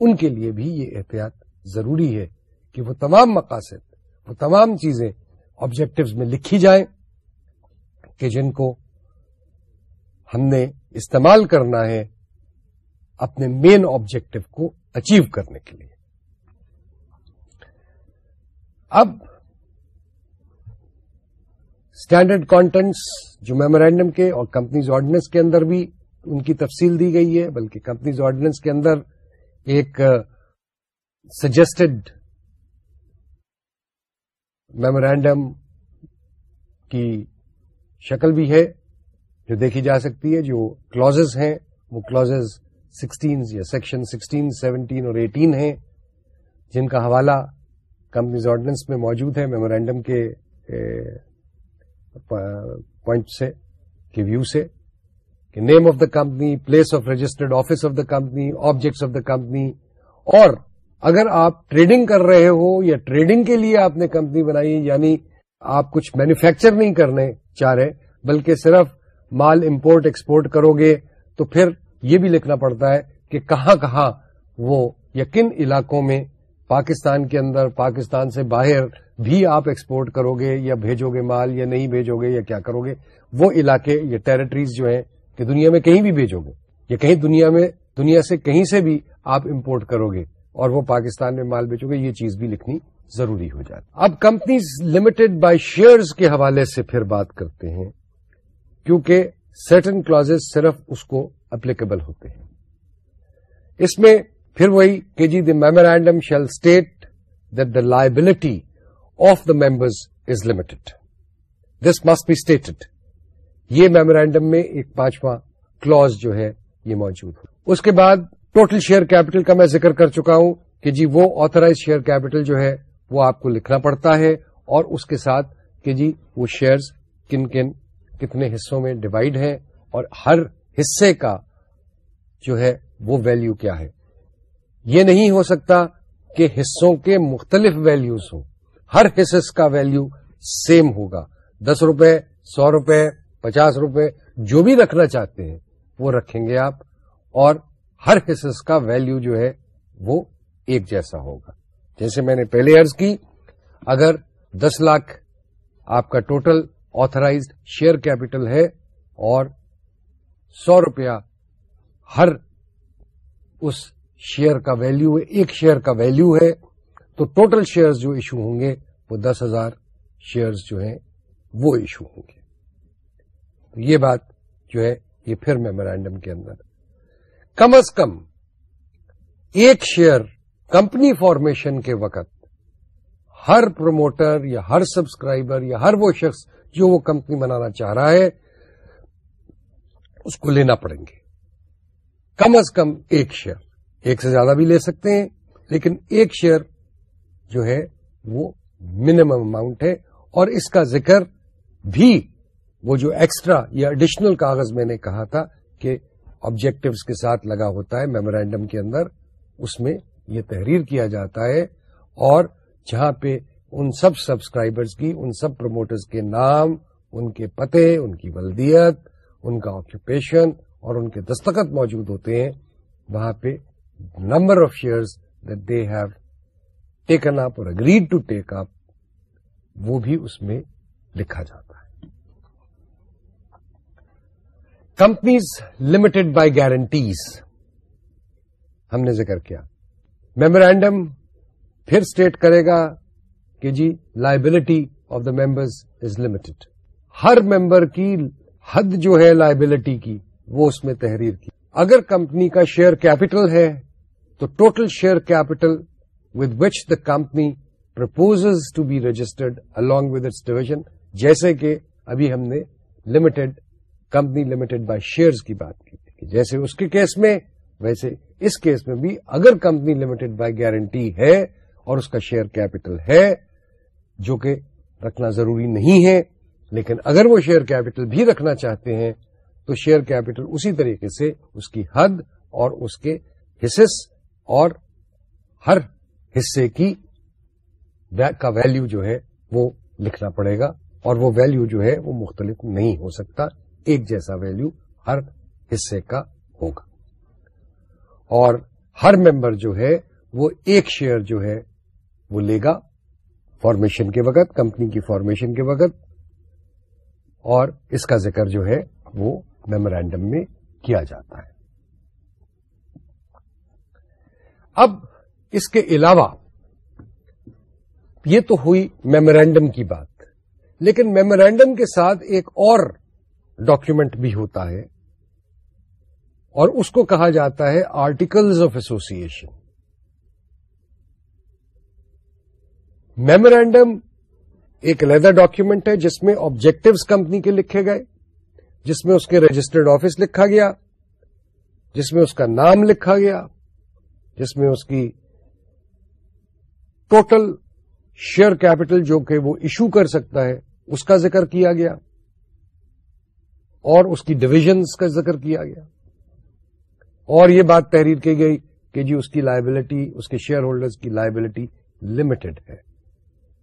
ان کے لیے بھی یہ احتیاط ضروری ہے کہ وہ تمام مقاصد، وہ تمام چیزیں آبجیکٹوز میں لکھی جائیں کہ جن کو ہم نے استعمال کرنا ہے اپنے مین آبجیکٹو کو اچیو کرنے کے لیے۔ اب اسٹینڈرڈ کانٹینٹس جو میمورینڈم کے اور کمپنیز آرڈیننس کے اندر بھی ان کی تفصیل دی گئی ہے، بلکہ کمپنیز آرڈیننس کے اندر ایک سجیسٹڈ میمورینڈم کی شکل بھی ہے، جو دیکھی جا سکتی ہے، جو کلوز ہیں، وہ کلوز سکسٹین یا سیکشن سکسٹین سیونٹین اور ایٹین ہیں، جن کا حوالہ کمپنیز آرڈیننس میں موجود ہے میمورینڈم کے پوائنٹ سے، کے ویو سے۔ کہ name of the company place of registered office of the company objects of the company اور اگر آپ ٹریڈنگ کر رہے ہو یا ٹریڈنگ کے لیے آپ نے کمپنی بنائی یعنی آپ کچھ مینوفیکچر نہیں کرنے چاہ رہے، بلکہ صرف مال امپورٹ ایکسپورٹ کرو گے، تو پھر یہ بھی لکھنا پڑتا ہے کہ کہاں کہاں وہ یا کن علاقوں میں پاکستان کے اندر، پاکستان سے باہر بھی آپ ایکسپورٹ کرو گے یا بھیجو گے مال یا نہیں بھیجو گے یا کیا کرو گے، وہ علاقے یا ٹیریٹریز جو ہیں کہ دنیا میں کہیں بھی بھیجو گے، یا کہیں دنیا میں، دنیا سے کہیں سے بھی آپ امپورٹ کرو گے اور وہ پاکستان میں مال بیچو گے، یہ چیز بھی لکھنی ضروری ہو جاتی اب کمپنیز لمیٹڈ بائی شیئرز کے حوالے سے پھر بات کرتے ہیں، کیونکہ سرٹن کلوز صرف اس کو اپلیکیبل ہوتے ہیں۔ اس میں پھر وہی کہ جی the memorandum shall state that the liability of the members is limited this must be stated یہ میمورینڈم میں ایک پانچواں کلوز جو ہے یہ موجود ہو اس کے بعد ٹوٹل شیئر کیپٹل کا میں ذکر کر چکا ہوں کہ جی وہ آترائز شیئر کیپٹل جو ہے وہ آپ کو لکھنا پڑتا ہے اور اس کے ساتھ کہ جی وہ شیئرز کن کن کتنے حصوں میں ڈیوائڈ ہیں اور ہر حصے کا جو ہے وہ ویلیو کیا ہے۔ یہ نہیں ہو سکتا کہ حصوں کے مختلف ویلیوز ہوں۔ ہر حصص کا ویلیو سیم ہوگا۔ دس روپے، سو روپے پچاس روپے جو بھی رکھنا چاہتے ہیں، وہ رکھیں گے آپ، اور ہر حصص کا ویلیو جو ہے، وہ ایک جیسا ہوگا۔ جیسے میں نے پہلے ارض کی، اگر دس لاکھ آپ کا ٹوٹل آترائزڈ شیئر کیپٹل ہے، اور سو روپیہ ہر اس شیئر کا ویلو ایک شیئر کا ویلو ہے، تو ٹوٹل شیئرز جو ایشو ہوں گے، وہ دس ہزار شیئرز جو ہیں، وہ ایشو ہوں گے۔ تو یہ بات جو ہے یہ پھر میمورینڈم کے اندر۔ کم از کم ایک شیئر کمپنی فارمیشن کے وقت ہر پروموٹر یا ہر سبسکرائبر یا ہر وہ شخص جو وہ کمپنی بنانا چاہ رہا ہے، اس کو لینا پڑیں گے۔ کم از کم ایک شیئر۔ ایک سے زیادہ بھی لے سکتے ہیں، لیکن ایک شیئر جو ہے وہ منیمم اماؤنٹ ہے اور اس کا ذکر بھی وہ جو ایکسٹرا یا اڈیشنل کاغذ میں نے کہا تھا کہ آبجیکٹوز کے ساتھ لگا ہوتا ہے میمورینڈم کے اندر، اس میں یہ تحریر کیا جاتا ہے اور جہاں پہ ان سب سبسکرائبرز کی، ان سب پروموٹرز کے نام، ان کے پتے، ان کی ولدیت، ان کا آکوپیشن اور ان کے دستخط موجود ہوتے ہیں، وہاں پہ number of shares that they have taken up اور اگریڈ ٹو ٹیک اپ وہ بھی اس میں لکھا جاتا ہے۔ Companies limited by guarantees. ہم نے ذکر کیا۔ میمورینڈم پھر اسٹیٹ کرے گا کہ جی liability of the members is limited Hare member کی حد جو ہے لائبلٹی کی، وہ اس میں تحریر کی۔ اگر کمپنی کا شیئر کیپٹل ہے، تو total share capital with which the company propose to be registered along with its division جیسے کہ ابھی ہم نے limited company limited by shares کی بات کی تھی جیسے اس کے کیس میں، ویسے اس کیس میں بھی اگر کمپنی لمیٹڈ بائی گارنٹی ہے اور اس کا شیئر کیپٹل ہے، جو کہ رکھنا ضروری نہیں ہے، لیکن اگر وہ شیئر کیپٹل بھی رکھنا چاہتے ہیں، تو شیئر کیپٹل اسی طریقے سے اس کی حد اور اس کے حصص اور ہر حصے کی کا ویلیو جو ہے وہ لکھنا پڑے گا اور وہ ویلیو جو ہے وہ مختلف نہیں ہو سکتا۔ ایک جیسا ویلیو ہر حصے کا ہوگا۔ اور ہر ممبر جو ہے وہ ایک شیئر جو ہے وہ لے گا فارمیشن کے وقت کمپنی کی فارمیشن کے وقت۔ اور اس کا ذکر جو ہے وہ میمورینڈم میں کیا جاتا ہے۔ اب اس کے علاوہ یہ تو ہوئی میمورینڈم کی بات، لیکن میمورینڈم کے ساتھ ایک اور ڈاکیومنٹ بھی ہوتا ہے اور اس کو کہا جاتا ہے آرٹیکلز آف ایسوسیشن میمورینڈم ایک علیحدہ ڈاکیومنٹ ہے جس میں آبجیکٹوز کمپنی کے لکھے گئے، جس میں اس کے رجسٹرڈ آفس لکھا گیا، جس میں اس کا نام لکھا گیا، جس میں اس کی ٹوٹل شیئر کیپٹل جو کہ وہ ایشو کر سکتا ہے، اس کا ذکر کیا گیا۔ اور اس کی ڈویژنس کا ذکر کیا گیا۔ اور یہ بات تحریر کی گئی کہ جی اس کی لائبلٹی اس کے شیئر ہولڈرز کی لائبلٹی لمیٹڈ ہے۔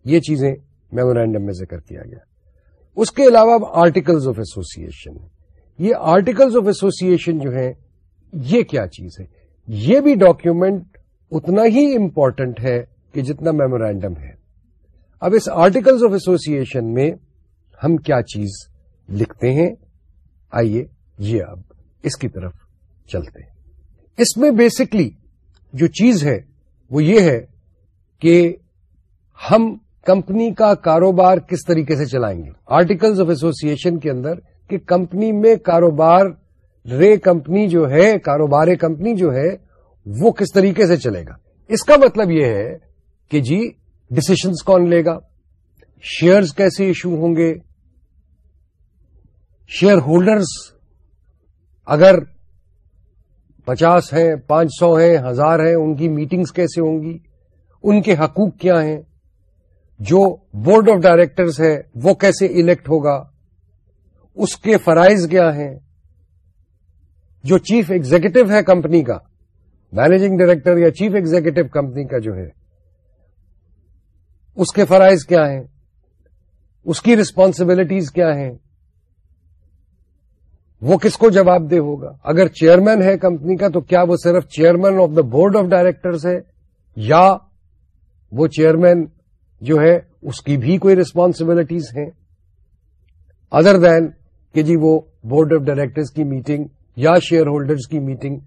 یہ چیزیں میمورینڈم میں ذکر کیا گیا۔ اس کے علاوہ آرٹیکلز آف ایسوسیشن یہ آرٹیکلز آف ایسوسیشن جو ہیں، یہ کیا چیز ہے؟ یہ بھی ڈاکیومنٹ اتنا ہی امپورٹنٹ ہے کہ جتنا میمورینڈم ہے۔ اب اس آرٹیکلز آف ایسوسیشن میں ہم کیا چیز لکھتے ہیں؟ آئیے، یہ اب اس کی طرف چلتے ہیں۔ اس میں بیسکلی جو چیز ہے، وہ یہ ہے کہ ہم کمپنی کا کاروبار کس طریقے سے چلائیں گے؟ آرٹیکلز آف ایسوسیشن کے اندر کہ کمپنی میں کاروبار، رے کمپنی جو ہے، کاروبار کمپنی جو ہے، وہ کس طریقے سے چلے گا؟ اس کا مطلب یہ ہے کہ جی ڈسیشنز کون لے گا؟ شیئرز کیسے ایشو ہوں گے؟ شیئر ہولڈرز اگر پچاس ہیں، پانچ سو ہیں، ہزار ہیں، ان کی میٹنگز کیسے ہوں گی؟ ان کے حقوق کیا ہیں؟ جو بورڈ آف ڈائریکٹرز ہے، وہ کیسے الیکٹ ہوگا؟ اس کے فرائض کیا ہیں؟ جو چیف ایگزیکٹو ہے کمپنی کا، مینیجنگ ڈائریکٹر یا چیف ایگزیکٹو کمپنی کا جو ہے، اس کے فرائض کیا ہیں؟ اس کی ریسپانسبلٹیز کیا ہیں؟ وہ کس کو جواب دہ ہوگا؟ اگر چیئرمین ہے کمپنی کا تو کیا وہ صرف chairman of the board of directors ہے یا وہ چیئرمین جو ہے اس کی بھی کوئی ریسپانسبلٹیز ہیں؟ ادر دین کہ جی وہ بورڈ آف ڈائریکٹرز کی میٹنگ یا شیئر ہولڈرز کی میٹنگ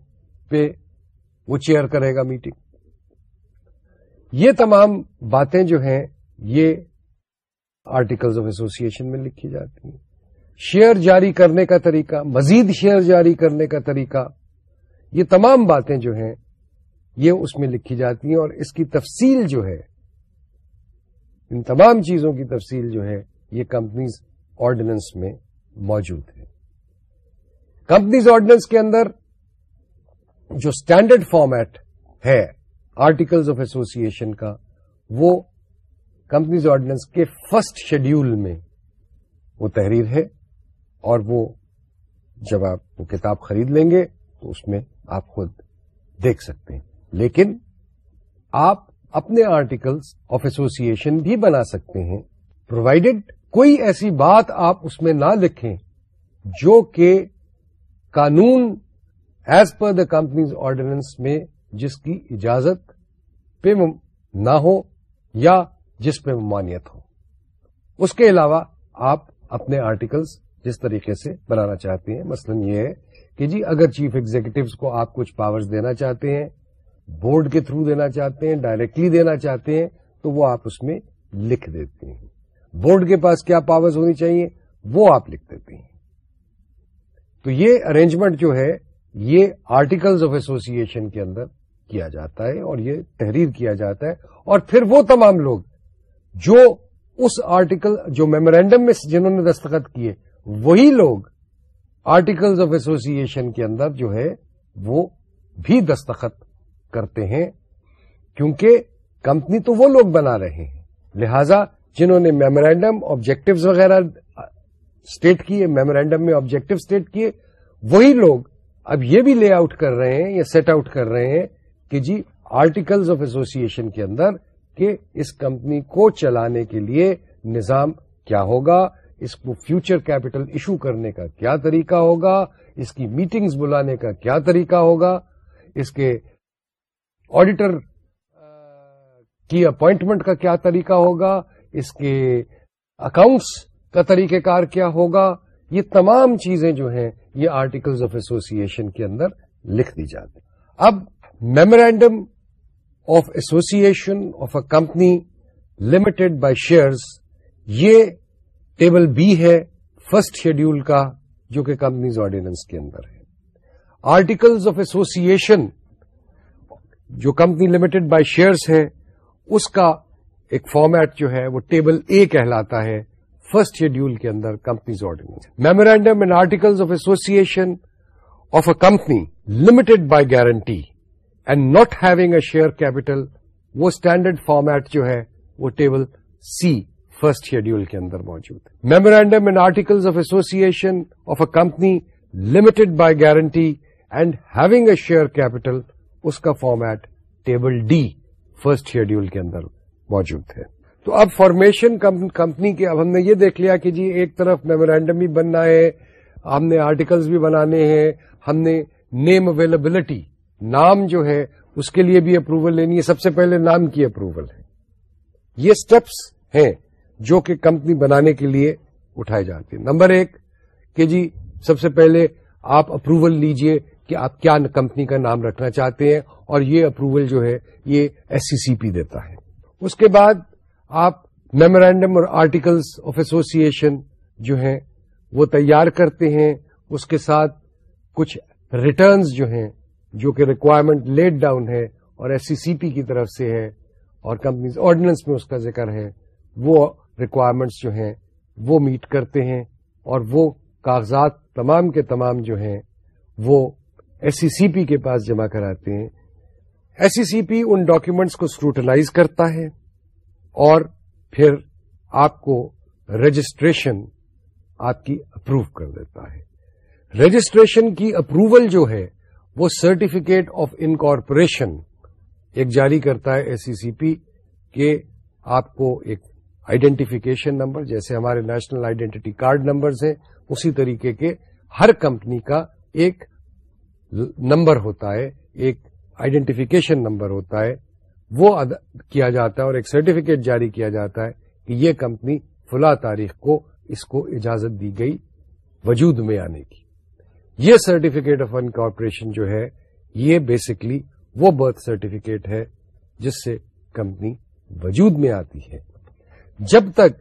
پہ وہ چیئر کرے گا میٹنگ یہ تمام باتیں جو ہیں یہ آرٹیکلز آف ایسوسیشن میں لکھی جاتی ہیں۔ شیئر جاری کرنے کا طریقہ، مزید شیئر جاری کرنے کا طریقہ، یہ تمام باتیں جو ہیں، یہ اس میں لکھی جاتی ہیں اور اس کی تفصیل جو ہے، ان تمام چیزوں کی تفصیل جو ہے، یہ کمپنیز آرڈیننس میں موجود ہے کمپنیز آرڈیننس کے اندر جو اسٹینڈرڈ فارمیٹ ہے آرٹیکلز آف ایسوسیشن کا، وہ کمپنیز آرڈیننس کے فرسٹ شیڈیول میں وہ تحریر ہے۔ اور وہ جب آپ وہ کتاب خرید لیں گے تو اس میں آپ خود دیکھ سکتے ہیں۔ لیکن آپ اپنے آرٹیکلس آف ایسوسیشن بھی بنا سکتے ہیں۔ پرووائڈیڈ کوئی ایسی بات آپ اس میں نہ لکھیں جو کہ قانون as per the companies ordinance میں جس کی اجازت پہ نہ ہو یا جس پہ ممانعت ہو۔ اس کے علاوہ آپ اپنے آرٹیکلس جس طریقے سے بنانا چاہتے ہیں۔ مثلا یہ ہے کہ جی اگر چیف ایگزیکٹوز کو آپ کچھ پاورز دینا چاہتے ہیں، بورڈ کے تھرو دینا چاہتے ہیں، ڈائریکٹلی دینا چاہتے ہیں، تو وہ آپ اس میں لکھ دیتے ہیں۔ بورڈ کے پاس کیا پاورز ہونی چاہیے؟ وہ آپ لکھ دیتے ہیں۔ تو یہ ارینجمنٹ جو ہے، یہ آرٹیکلز آف ایسوسیشن کے اندر کیا جاتا ہے اور یہ تحریر کیا جاتا ہے۔ اور پھر وہ تمام لوگ جو اس آرٹیکل جو میمورینڈم میں جنہوں نے دستخط کیے وہی لوگ آرٹیکلز آف ایسوسیشن کے اندر جو ہے وہ بھی دستخط کرتے ہیں، کیونکہ کمپنی تو وہ لوگ بنا رہے ہیں۔ لہذا جنہوں نے میمورینڈم آبجیکٹوز وغیرہ اسٹیٹ کیے میمورینڈم میں آبجیکٹو اسٹیٹ کیے، وہی لوگ اب یہ بھی لے آؤٹ کر رہے ہیں، یا سیٹ آؤٹ کر رہے ہیں کہ جی آرٹیکلز آف ایسوسیشن کے اندر کہ اس کمپنی کو چلانے کے لیے نظام کیا ہوگا۔ اس کو فیوچر کیپٹل ایشو کرنے کا کیا طریقہ ہوگا؟ اس کی میٹنگز بلانے کا کیا طریقہ ہوگا؟ اس کے آڈیٹر کی اپوائنٹمنٹ کا کیا طریقہ ہوگا؟ اس کے اکاؤنٹس کا طریقہ کار کیا ہوگا؟ یہ تمام چیزیں جو ہیں، یہ آرٹیکلز آف ایسوسیشن کے اندر لکھ دی جاتی اب memorandum of association of a company limited by shares یہ ٹیبل بی ہے فرسٹ شیڈیول کا جو کہ کمپنیز آرڈیننس کے اندر ہے۔ آرٹیکلز آف ایسوسیشن جو کمپنی لمیٹڈ بائی شیئرس ہے اس کا ایک فارمیٹ جو ہے وہ ٹیبل اے کہلاتا ہے فرسٹ شیڈیول کے اندر companies ordinance. Memorandum and articles of association of a company limited by guarantee and not having a share capital وہ اسٹینڈرڈ فارمیٹ جو ہے وہ ٹیبل سی فرسٹ شیڈیول کے اندر موجود ہے۔ Memorandum and articles of association of a company limited by guarantee and having a share capital اس کا format table D first schedule کے اندر موجود ہے۔ تو اب فارمیشن کمپنی کے اب ہم نے یہ دیکھ لیا کہ جی ایک طرف میمورینڈم بھی بننا ہے، ہم نے آرٹیکلز بھی بنانے ہیں، ہم نے نیم اویلیبلٹی نام جو ہے، اس کے لیے بھی اپروول لینی ہے۔ سب سے پہلے نام کی اپروول ہے۔ یہ سٹیپس ہیں۔ جو کہ کمپنی بنانے کے لیے اٹھائے جاتے ہیں۔ نمبر ایک کہ جی سب سے پہلے آپ اپروول لیجیے کہ آپ کیا کمپنی کا نام رکھنا چاہتے ہیں اور یہ اپروول جو ہے، یہ ایس سی سی پی دیتا ہے۔ اس کے بعد آپ میمورینڈم اور آرٹیکلس آف ایسوسیشن جو ہیں، وہ تیار کرتے ہیں۔ اس کے ساتھ کچھ ریٹرنز جو ہیں، جو کہ ریکوائرمنٹ لیٹ ڈاؤن ہے اور ایس سی سی پی کی طرف سے ہے اور کمپنیز آرڈیننس میں اس کا ذکر ہے، وہ ریکوائرمنٹس جو ہیں، وہ میٹ کرتے ہیں اور وہ کاغذات تمام کے تمام جو ہیں، وہ ایس سی سی پی کے پاس جمع کراتے ہیں۔ ایس سی سی پی ان ڈاکیومینٹس کو اسکروٹنائز کرتا ہے اور پھر آپ کو رجسٹریشن آپ کی اپروو کر دیتا ہے۔ رجسٹریشن کی اپروول جو ہے، وہ سرٹیفکیٹ آف انکارپوریشن ایک جاری کرتا ہے ایس سی سی پی کہ آپ کو ایک آئیڈینٹیفیکیشن نمبر جیسے ہمارے نیشنل آئیڈینٹی کارڈ نمبرز ہیں، اسی طریقے کے ہر کمپنی کا ایک نمبر ہوتا ہے، ایک آئیڈینٹیفیکیشن نمبر ہوتا ہے۔ وہ کیا جاتا ہے اور ایک سرٹیفکیٹ جاری کیا جاتا ہے کہ یہ کمپنی فلاں تاریخ کو اس کو اجازت دی گئی وجود میں آنے کی۔ یہ سرٹیفکیٹ آف انکارپوریشن جو ہے، یہ بیسکلی وہ برتھ سرٹیفکیٹ ہے جس سے کمپنی وجود میں آتی ہے۔ جب تک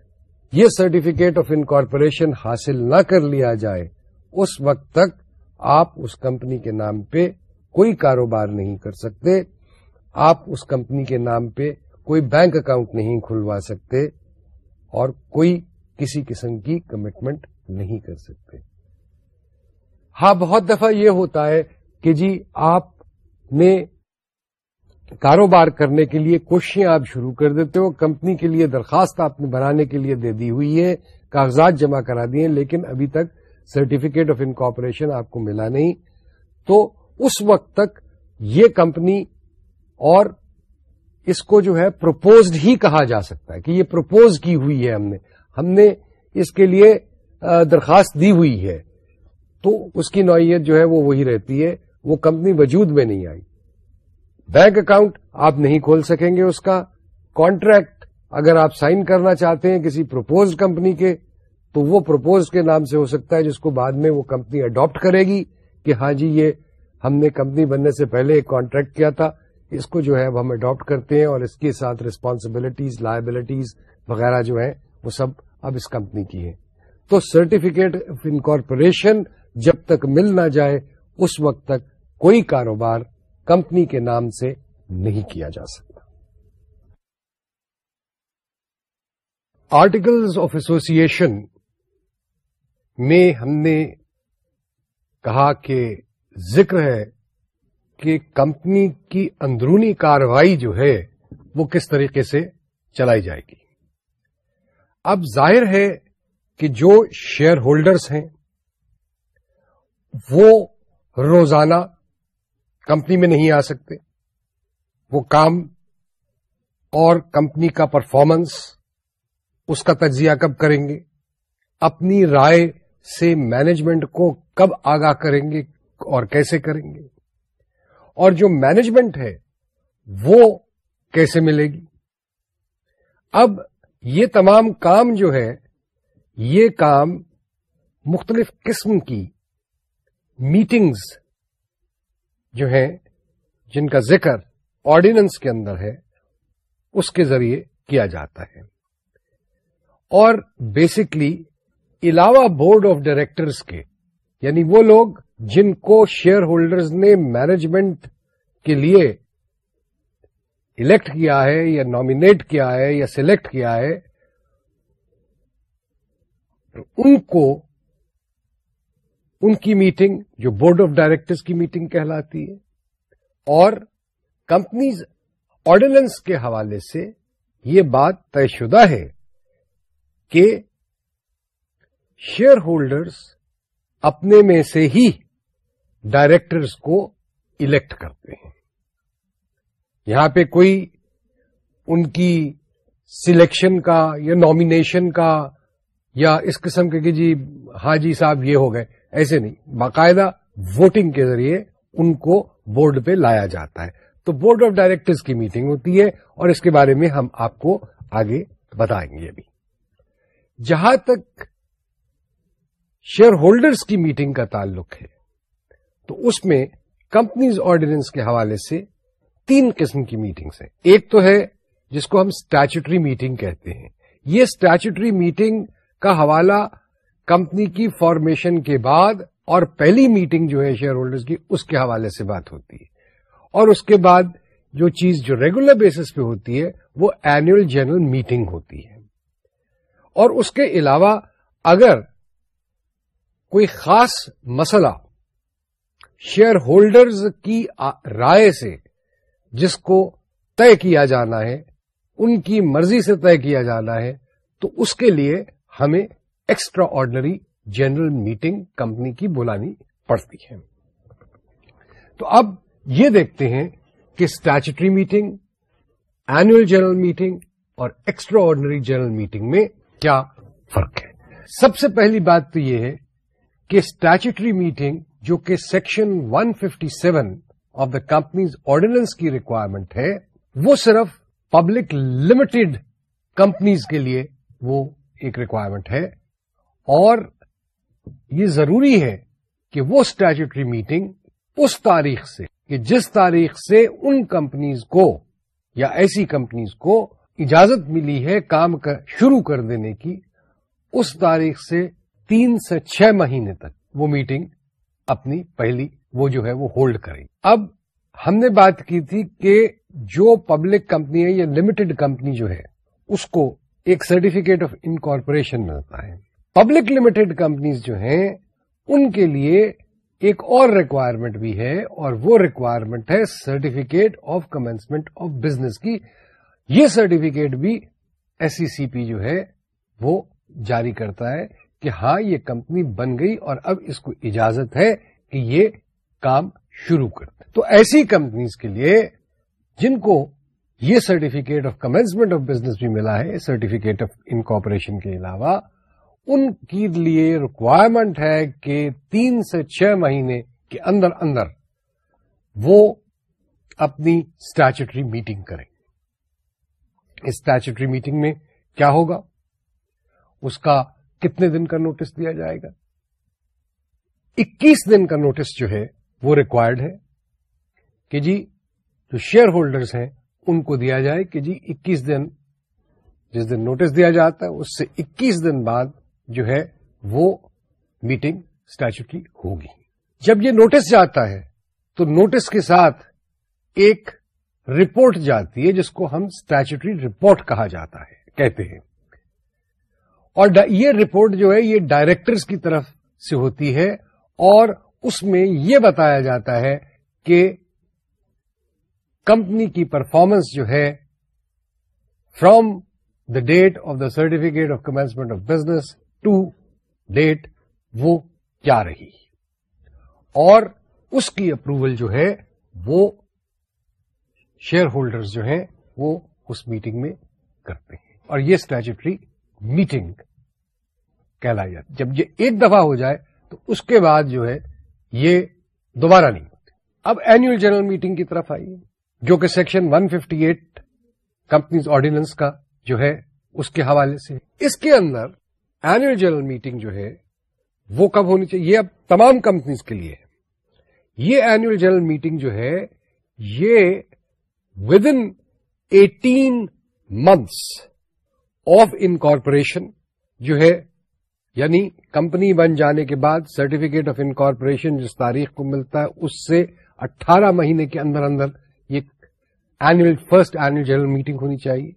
یہ سرٹیفکیٹ آف انکارپوریشن حاصل نہ کر لیا جائے، اس وقت تک آپ اس کمپنی کے نام پہ کوئی کاروبار نہیں کر سکتے، آپ اس کمپنی کے نام پہ کوئی بینک اکاؤنٹ نہیں کھلوا سکتے اور کوئی کسی قسم کی کمٹمنٹ نہیں کر سکتے۔ ہاں بہت دفعہ یہ ہوتا ہے کہ جی آپ نے کاروبار کرنے کے لیے کوششیں آپ شروع کر دیتے ہو، کمپنی کے لیے درخواست آپ نے بنانے کے لیے دے دی ہوئی ہے، کاغذات جمع کرا دیے لیکن ابھی تک سرٹیفکیٹ آف انکارپوریشن آپ کو ملا نہیں۔ تو اس وقت تک یہ کمپنی اور اس کو جو ہے پروپوزڈ ہی کہا جا سکتا ہے کہ یہ پروپوز کی ہوئی ہے ہم نے۔ ہم نے اس کے لیے درخواست دی ہوئی ہے۔ تو اس کی نوعیت جو ہے وہ وہی رہتی ہے، وہ کمپنی وجود میں نہیں آئی۔ بینک اکاؤنٹ آپ نہیں کھول سکیں گے اس کا۔ کانٹریکٹ اگر آپ سائن کرنا چاہتے ہیں کسی پروپوز کمپنی کے، تو وہ پروپوز کے نام سے ہو سکتا ہے جس کو بعد میں وہ کمپنی اڈاپٹ کرے گی کہ ہاں جی یہ ہم نے کمپنی بننے سے پہلے ایک کانٹریکٹ کیا تھا۔ اس کو جو ہے اب ہم اڈاپٹ کرتے ہیں اور اس کے ساتھ ریسپانسبلٹیز لائبلٹیز وغیرہ جو ہیں، وہ سب اب اس کمپنی کی ہیں۔ تو سرٹیفکیٹ آف انکارپوریشن جب تک مل نہ جائے، اس وقت تک کوئی کاروبار کمپنی کے نام سے نہیں کیا جا سکتا۔ آرٹیکلز آف ایسوسیشن میں ہم نے کہا کہ ذکر ہے کہ کمپنی کی اندرونی کاروائی جو ہے وہ کس طریقے سے چلائی جائے گی۔ اب ظاہر ہے کہ جو شیئر ہولڈرز ہیں وہ روزانہ کمپنی میں نہیں آ سکتے۔ وہ کام اور کمپنی کا پرفارمنس اس کا تجزیہ کب کریں گے؟ اپنی رائے سے مینجمنٹ کو کب آگاہ کریں گے اور کیسے کریں گے؟ اور جو مینجمنٹ ہے، وہ کیسے ملے گی؟ اب یہ تمام کام جو ہے، یہ کام مختلف قسم کی میٹنگز جو ہیں جن کا ذکر آرڈیننس کے اندر ہے، اس کے ذریعے کیا جاتا ہے۔ اور بیسکلی علاوہ بورڈ آف ڈائریکٹرز کے یعنی وہ لوگ جن کو شیئر ہولڈرز نے مینجمنٹ کے لیے الیکٹ کیا ہے یا نامنیٹ کیا ہے یا سلیکٹ کیا ہے، ان کو ان کی میٹنگ جو بورڈ آف ڈائریکٹرز کی میٹنگ کہلاتی ہے اور کمپنیز آرڈیننس کے حوالے سے یہ بات طے شدہ ہے کہ شیئر ہولڈرز اپنے میں سے ہی ڈائریکٹرز کو الیکٹ کرتے ہیں۔ یہاں پہ کوئی ان کی سلیکشن کا یا نامنیشن کا یا اس قسم کے کہ جی حاجی صاحب یہ ہو گئے، ایسے نہیں۔ باقاعدہ ووٹنگ کے ذریعے ان کو بورڈ پہ لایا جاتا ہے۔ تو بورڈ آف ڈائریکٹرز کی میٹنگ ہوتی ہے اور اس کے بارے میں ہم آپ کو آگے بتائیں گے ابھی۔ جہاں تک شیئر ہولڈرز کی میٹنگ کا تعلق ہے، تو اس میں کمپنیز آرڈیننس کے حوالے سے تین قسم کی میٹنگس ہیں۔ ایک تو ہے جس کو ہم اسٹیچوٹری میٹنگ کہتے ہیں۔ یہ اسٹیچوٹری میٹنگ کا حوالہ کمپنی کی فارمیشن کے بعد اور پہلی میٹنگ جو ہے شیئر ہولڈرز کی، اس کے حوالے سے بات ہوتی ہے۔ اور اس کے بعد جو چیز جو ریگولر بیسس پہ ہوتی ہے، وہ اینوئل جنرل میٹنگ ہوتی ہے۔ اور اس کے علاوہ اگر کوئی خاص مسئلہ شیئر ہولڈرز کی رائے سے جس کو طے کیا جانا ہے، ان کی مرضی سے طے کیا جانا ہے، تو اس کے لیے ہمیں extraordinary general meeting company کی بلانی پڑتی ہے۔ تو اب یہ دیکھتے ہیں کہ statutory meeting annual general meeting اور ایکسٹرا آرڈنری جنرل میٹنگ میں کیا فرق ہے۔ سب سے پہلی بات تو یہ ہے کہ اسٹیچوٹری میٹنگ جو کہ section 157 of the companies ordinance کی ریکوائرمنٹ ہے، وہ صرف پبلک لمیٹڈ کمپنیز کے لیے وہ ایک ریکوائرمنٹ ہے اور یہ ضروری ہے کہ وہ اسٹیچوٹری میٹنگ اس تاریخ سے، کہ جس تاریخ سے ان کمپنیز کو یا ایسی کمپنیز کو اجازت ملی ہے کام شروع کر دینے کی، اس تاریخ سے تین سے چھ مہینے تک وہ میٹنگ اپنی پہلی وہ جو ہے وہ ہولڈ کرے۔ اب ہم نے بات کی تھی کہ جو پبلک کمپنی ہے یا لمیٹڈ کمپنی جو ہے، اس کو ایک سرٹیفکیٹ آف انکارپوریشن ملتا ہے۔ پبلک لمیٹڈ کمپنیز جو ہیں، ان کے لیے ایک اور ریکوائرمنٹ بھی ہے، اور وہ ریکوائرمنٹ ہے certificate of commencement of business کی۔ یہ سرٹیفکیٹ بھی ایس سی سی پی جو ہے، وہ جاری کرتا ہے کہ ہاں یہ کمپنی بن گئی اور اب اس کو اجازت ہے کہ یہ کام شروع کرتے تو ایسی کمپنیز کے لیے جن کو یہ certificate of commencement of business بھی ملا ہے سرٹیفکیٹ آف انکارپوریشن کے علاوہ۔ ان کے لیے ریکوائرمنٹ ہے کہ تین سے چھ مہینے کے اندر اندر وہ اپنی اسٹیچوٹری میٹنگ کریں۔ اس اسٹیچوٹری میٹنگ میں کیا ہوگا؟ اس کا کتنے دن کا نوٹس دیا جائے گا؟ اکیس دن کا نوٹس جو ہے وہ ریکوائرڈ ہے۔ کہ جی جو شیئر ہولڈرز ہیں ان کو دیا جائے کہ جی اکیس دن جس دن نوٹس دیا جاتا ہے، اس سے اکیس دن بعد جو ہے وہ میٹنگ اسٹیچوٹری ہوگی۔ جب یہ نوٹس جاتا ہے، تو نوٹس کے ساتھ ایک رپورٹ جاتی ہے، جس کو ہم اسٹیچوٹری رپورٹ کہا جاتا ہے، کہتے ہیں۔ اور یہ رپورٹ جو ہے، یہ ڈائریکٹرز کی طرف سے ہوتی ہے، اور اس میں یہ بتایا جاتا ہے کہ کمپنی کی پرفارمنس جو ہے from the date of the certificate of commencement of business to date وہ کیا رہی۔ اور اس کی اپروول جو ہے وہ شیئر ہولڈرز جو ہیں وہ اس میٹنگ میں کرتے ہیں۔ اور یہ اسٹیچوٹری میٹنگ کہلائی جاتی جب یہ ایک دفعہ ہو جائے تو اس کے بعد جو ہے یہ دوبارہ نہیں ہوتی۔ اب اینوئل جنرل میٹنگ کی طرف آئیے۔ جو کہ سیکشن 158 کمپنیز آرڈیننس کا جو ہے، اس کے حوالے سے۔ اس کے اندر اینوئل جنرل میٹنگ جو ہے، وہ کب ہونی چاہیے؟ یہ اب تمام کمپنیز کے لیے۔ ہے یہ اینوئل جنرل میٹنگ جو ہے، یہ within eighteen months of incorporation جو ہے یعنی کمپنی بن جانے کے بعد سرٹیفکیٹ آف انکارپوریشن جس تاریخ کو ملتا ہے، اس سے اٹھارہ مہینے کے اندر اندر یہ annual first annual general meeting ہونی چاہیے۔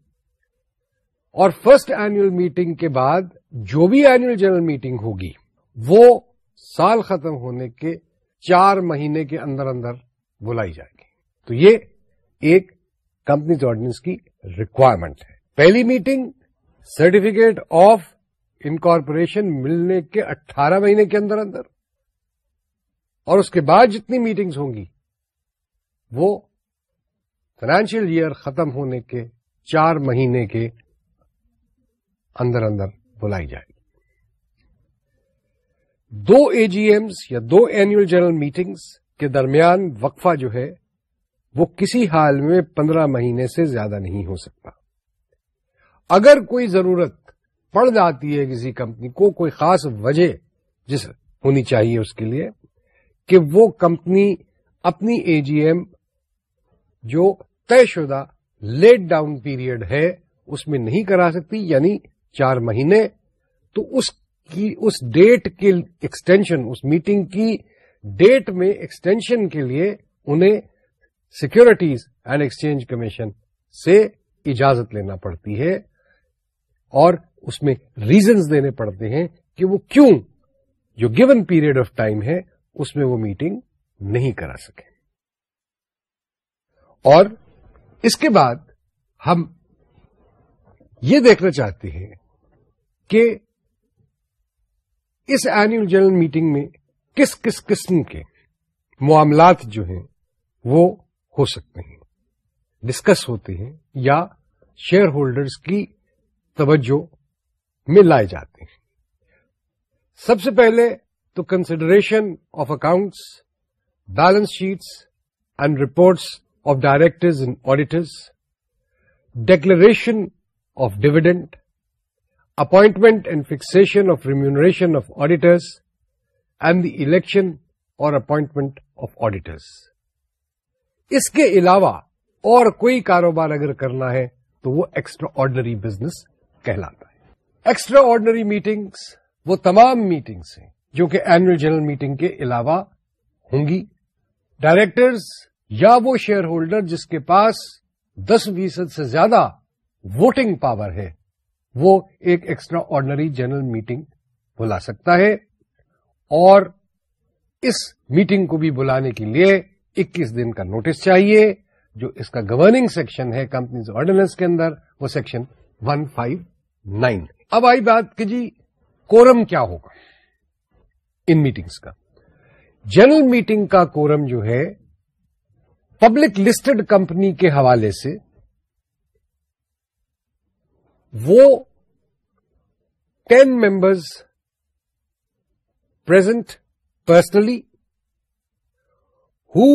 اور فرسٹ اینوئل میٹنگ کے بعد جو بھی اینوئل جنرل میٹنگ ہوگی، وہ سال ختم ہونے کے چار مہینے کے اندر اندر بلائی جائے گی۔ تو یہ ایک کمپنیز آرڈیننس کی ریکوائرمنٹ ہے۔ پہلی میٹنگ سرٹیفکیٹ آف انکارپوریشن ملنے کے اٹھارہ مہینے کے اندر اندر۔ اور اس کے بعد جتنی میٹنگز ہوں گی، وہ فائنینشیل ایئر ختم ہونے کے چار مہینے کے اندر اندر بلائی جائے گی۔ دو اے جی ایمز یا دو اینوئل جنرل میٹنگز کے درمیان وقفہ جو ہے، وہ کسی حال میں پندرہ مہینے سے زیادہ نہیں ہو سکتا۔ اگر کوئی ضرورت پڑ جاتی ہے کسی کمپنی کو، کوئی خاص وجہ جس ہونی چاہیے اس کے لیے، کہ وہ کمپنی اپنی اے جی ایم جو طے شدہ لیٹ ڈاؤن پیریڈ ہے، اس میں نہیں کرا سکتی یعنی چار مہینے، تو اس کی، اس ڈیٹ کے ایکسٹینشن اس میٹنگ کی ڈیٹ میں ایکسٹینشن کے لیے انہیں سیکورٹیز اینڈ ایکسچینج کمیشن سے اجازت لینا پڑتی ہے اور اس میں ریزنز دینے پڑتے ہیں کہ وہ کیوں جو گیون پیریڈ آف ٹائم ہے، اس میں وہ میٹنگ نہیں کرا سکے۔ اور اس کے بعد ہم یہ دیکھنا چاہتے ہیں کہ اس اینوئل جنرل میٹنگ میں کس کس قسم کے معاملات جو ہیں وہ ہو سکتے ہیں۔ ڈسکس ہوتے ہیں یا شیئر ہولڈرز کی توجہ میں لائے جاتے ہیں۔ سب سے پہلے تو consideration of accounts balance sheets and reports of directors and auditors declaration of dividend appointment and fixation of remuneration of auditors and the election اور اپوائنٹمنٹ آف آڈیٹرز اس کے علاوہ اور کوئی کاروبار اگر کرنا ہے تو وہ ایکسٹرا آرڈنری بزنس کہلاتا ہے ایکسٹرا آرڈنری میٹنگس وہ تمام میٹنگس ہیں جو کہ اینوئل جنرل میٹنگ کے علاوہ ہوں گی ڈائریکٹرز یا وہ شیئر ہولڈر جس کے پاس دس فیصد سے زیادہ ووٹنگ پاور ہے، وہ ایک ایکسٹرا آرڈنری جنرل میٹنگ بلا سکتا ہے اور اس میٹنگ کو بھی بلانے کے لیے اکیس دن کا نوٹس چاہیے، جو اس کا گورننگ سیکشن ہے کمپنیز آرڈیننس کے اندر، وہ سیکشن ون فائیو نائن اب آئی بات کہ جی کورم کیا ہوگا؟ ان میٹنگز کا۔ جنرل میٹنگ کا کورم جو ہے پبلک لسٹڈ کمپنی کے حوالے سے وہ ten members present personally who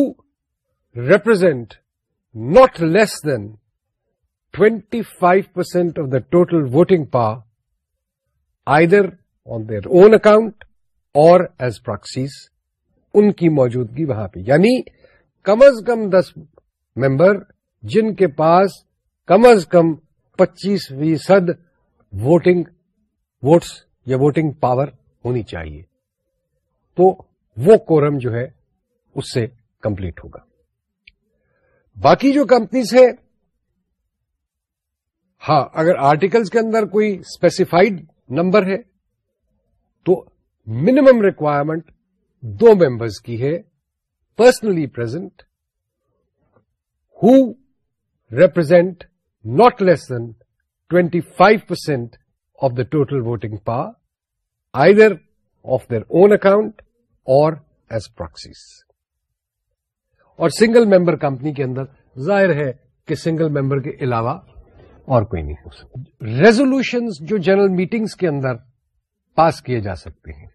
represent not less than twenty five percent of the total voting power either on their own account or as proxies ان کی موجودگی وہاں پہ۔ یعنی کم از کم دس ممبر جن کے پاس کم از کم پچیس فیصد ووٹنگ ووٹس یا ووٹنگ پاور ہونی چاہیے۔ تو وہ کورم جو ہے، اس سے کمپلیٹ ہوگا۔ باقی جو کمپنیز ہیں ہاں اگر آرٹیکلس کے اندر کوئی اسپیسیفائڈ نمبر ہے، تو منیمم ریکوائرمنٹ دو ممبرس کی ہے۔ Personally present who represent not less than 25% of the total voting power, either of their own account or as proxies اور سنگل ممبر کمپنی کے اندر ظاہر ہے کہ سنگل ممبر کے علاوہ اور کوئی نہیں ہو سکتا۔ ریزولوشنز جو جنرل میٹنگز کے اندر پاس کیے جا سکتے ہیں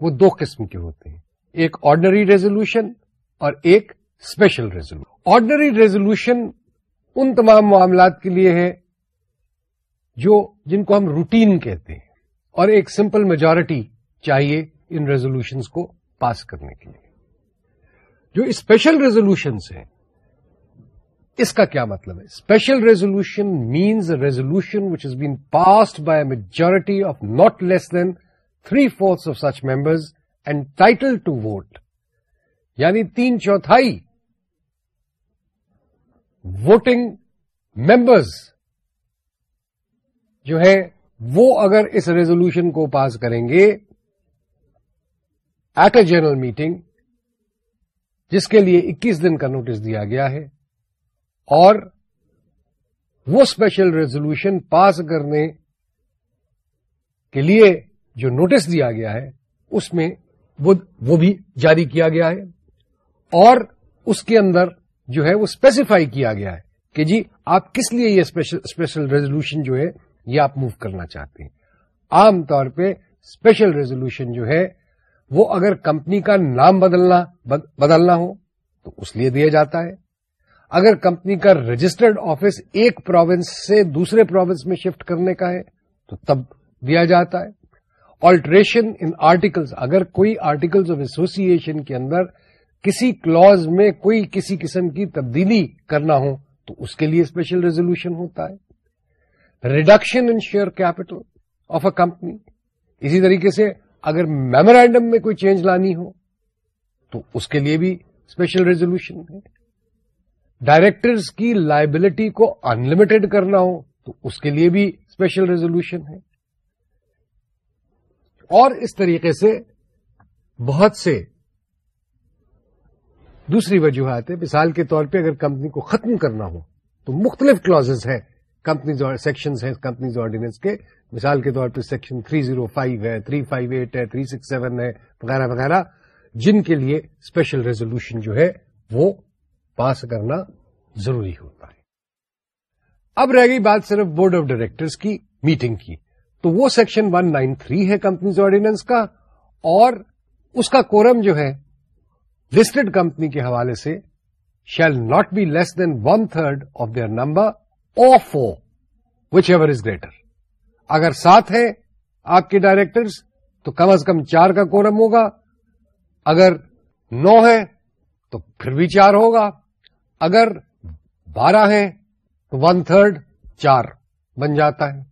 وہ دو قسم کے ہوتے ہیں۔ ایک آرڈنری ریزولوشن اور ایک اسپیشل ریزولوشن آرڈنری ریزولوشن ان تمام معاملات کے لیے ہے جو جن کو ہم روٹین کہتے ہیں اور ایک سمپل میجورٹی چاہیے ان ریزولوشنز کو پاس کرنے کے لیے۔ جو اسپیشل ریزولوشنس ہیں، اس کا کیا مطلب ہے؟ Special resolution means resolution which is been passed by majority of not less than three fourth of such members entitled to vote یعنی تین چوتھائی ووٹنگ ممبرز جو ہے وہ اگر اس ریزولوشن کو پاس کریں گے ایٹ اے جنرل میٹنگ، جس کے لیے اکیس دن کا نوٹس دیا گیا ہے، اور وہ اسپیشل ریزولوشن پاس کرنے کے لیے جو نوٹس دیا گیا ہے، اس میں وہ بھی جاری کیا گیا ہے۔ اور اس کے اندر جو ہے وہ اسپیسیفائی کیا گیا ہے کہ جی آپ کس لیے یہ اسپیشل ریزولوشن جو ہے یہ آپ موو کرنا چاہتے ہیں؟ عام طور پہ اسپیشل ریزولوشن جو ہے وہ اگر کمپنی کا نام بدلنا بدلنا ہو تو اس لیے دیا جاتا ہے۔ اگر کمپنی کا رجسٹرڈ آفس ایک پروونس سے دوسرے پروونس میں شفٹ کرنے کا ہے تو تب دیا جاتا ہے۔ آلٹریشن ان آرٹیکلز اگر کوئی آرٹیکلز آف ایسوسیشن کے اندر کسی کلوز میں کوئی کسی قسم کی تبدیلی کرنا ہو تو اس کے لیے اسپیشل ریزولوشن ہوتا ہے۔ Reduction in share capital of a company اسی طریقے سے اگر میمورینڈم میں کوئی چینج لانی ہو تو اس کے لیے بھی اسپیشل ریزولوشن ہے۔ ڈائریکٹرز کی لائبلٹی کو انلمیٹڈ کرنا ہو تو اس کے لیے بھی اسپیشل ریزولوشن ہے۔ اور اس طریقے سے بہت سے دوسری وجوہات ہے مثال کے طور پہ اگر کمپنی کو ختم کرنا ہو، تو مختلف کلوز ہیں۔ کمپنیز سیکشن ہیں کمپنیز آرڈیننس کے۔ مثال کے طور پہ سیکشن 305 ہے 358 ہے 367 ہے، وغیرہ وغیرہ۔ جن کے لیے اسپیشل ریزولوشن جو ہے، وہ پاس کرنا ضروری ہوتا ہے۔ اب رہ گئی بات صرف بورڈ آف ڈائریکٹرز کی میٹنگ کی۔ تو وہ سیکشن 193 ہے کمپنیز آرڈیننس کا، اور اس کا کورم جو ہے لسٹڈ کمپنی کے حوالے سے shall not be less than one third of their number of or whichever is greater. اگر سات ہے آپ کے ڈائریکٹرز، تو کم از کم چار کا کورم ہوگا۔ اگر نو ہے تو پھر بھی چار ہوگا۔ اگر بارہ ہے تو ون تھرڈ چار بن جاتا ہے۔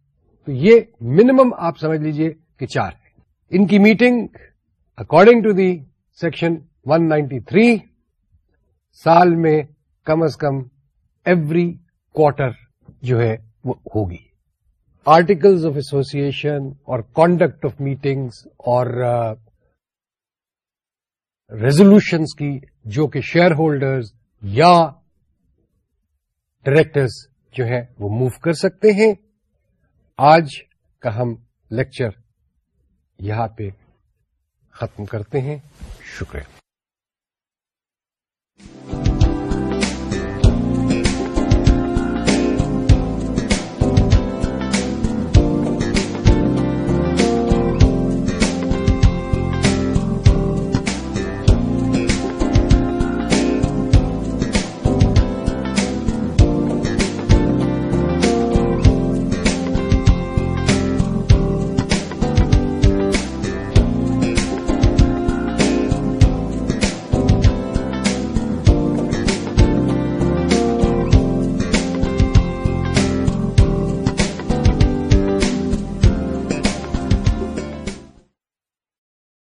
تو یہ منیمم آپ سمجھ لیجیے کہ چار ہے ان کی meeting according to the section 193 سال میں کم از کم ایوری کوارٹر جو ہے وہ ہوگی۔ آرٹیکلز آف ایسوسیشن اور کانڈکٹ آف میٹنگس اور ریزولوشنس کی جو کہ شیئر ہولڈرز یا ڈائریکٹرز جو ہے وہ موو کر سکتے ہیں۔ آج کا ہم لیکچر یہاں پہ ختم کرتے ہیں۔ شکریہ۔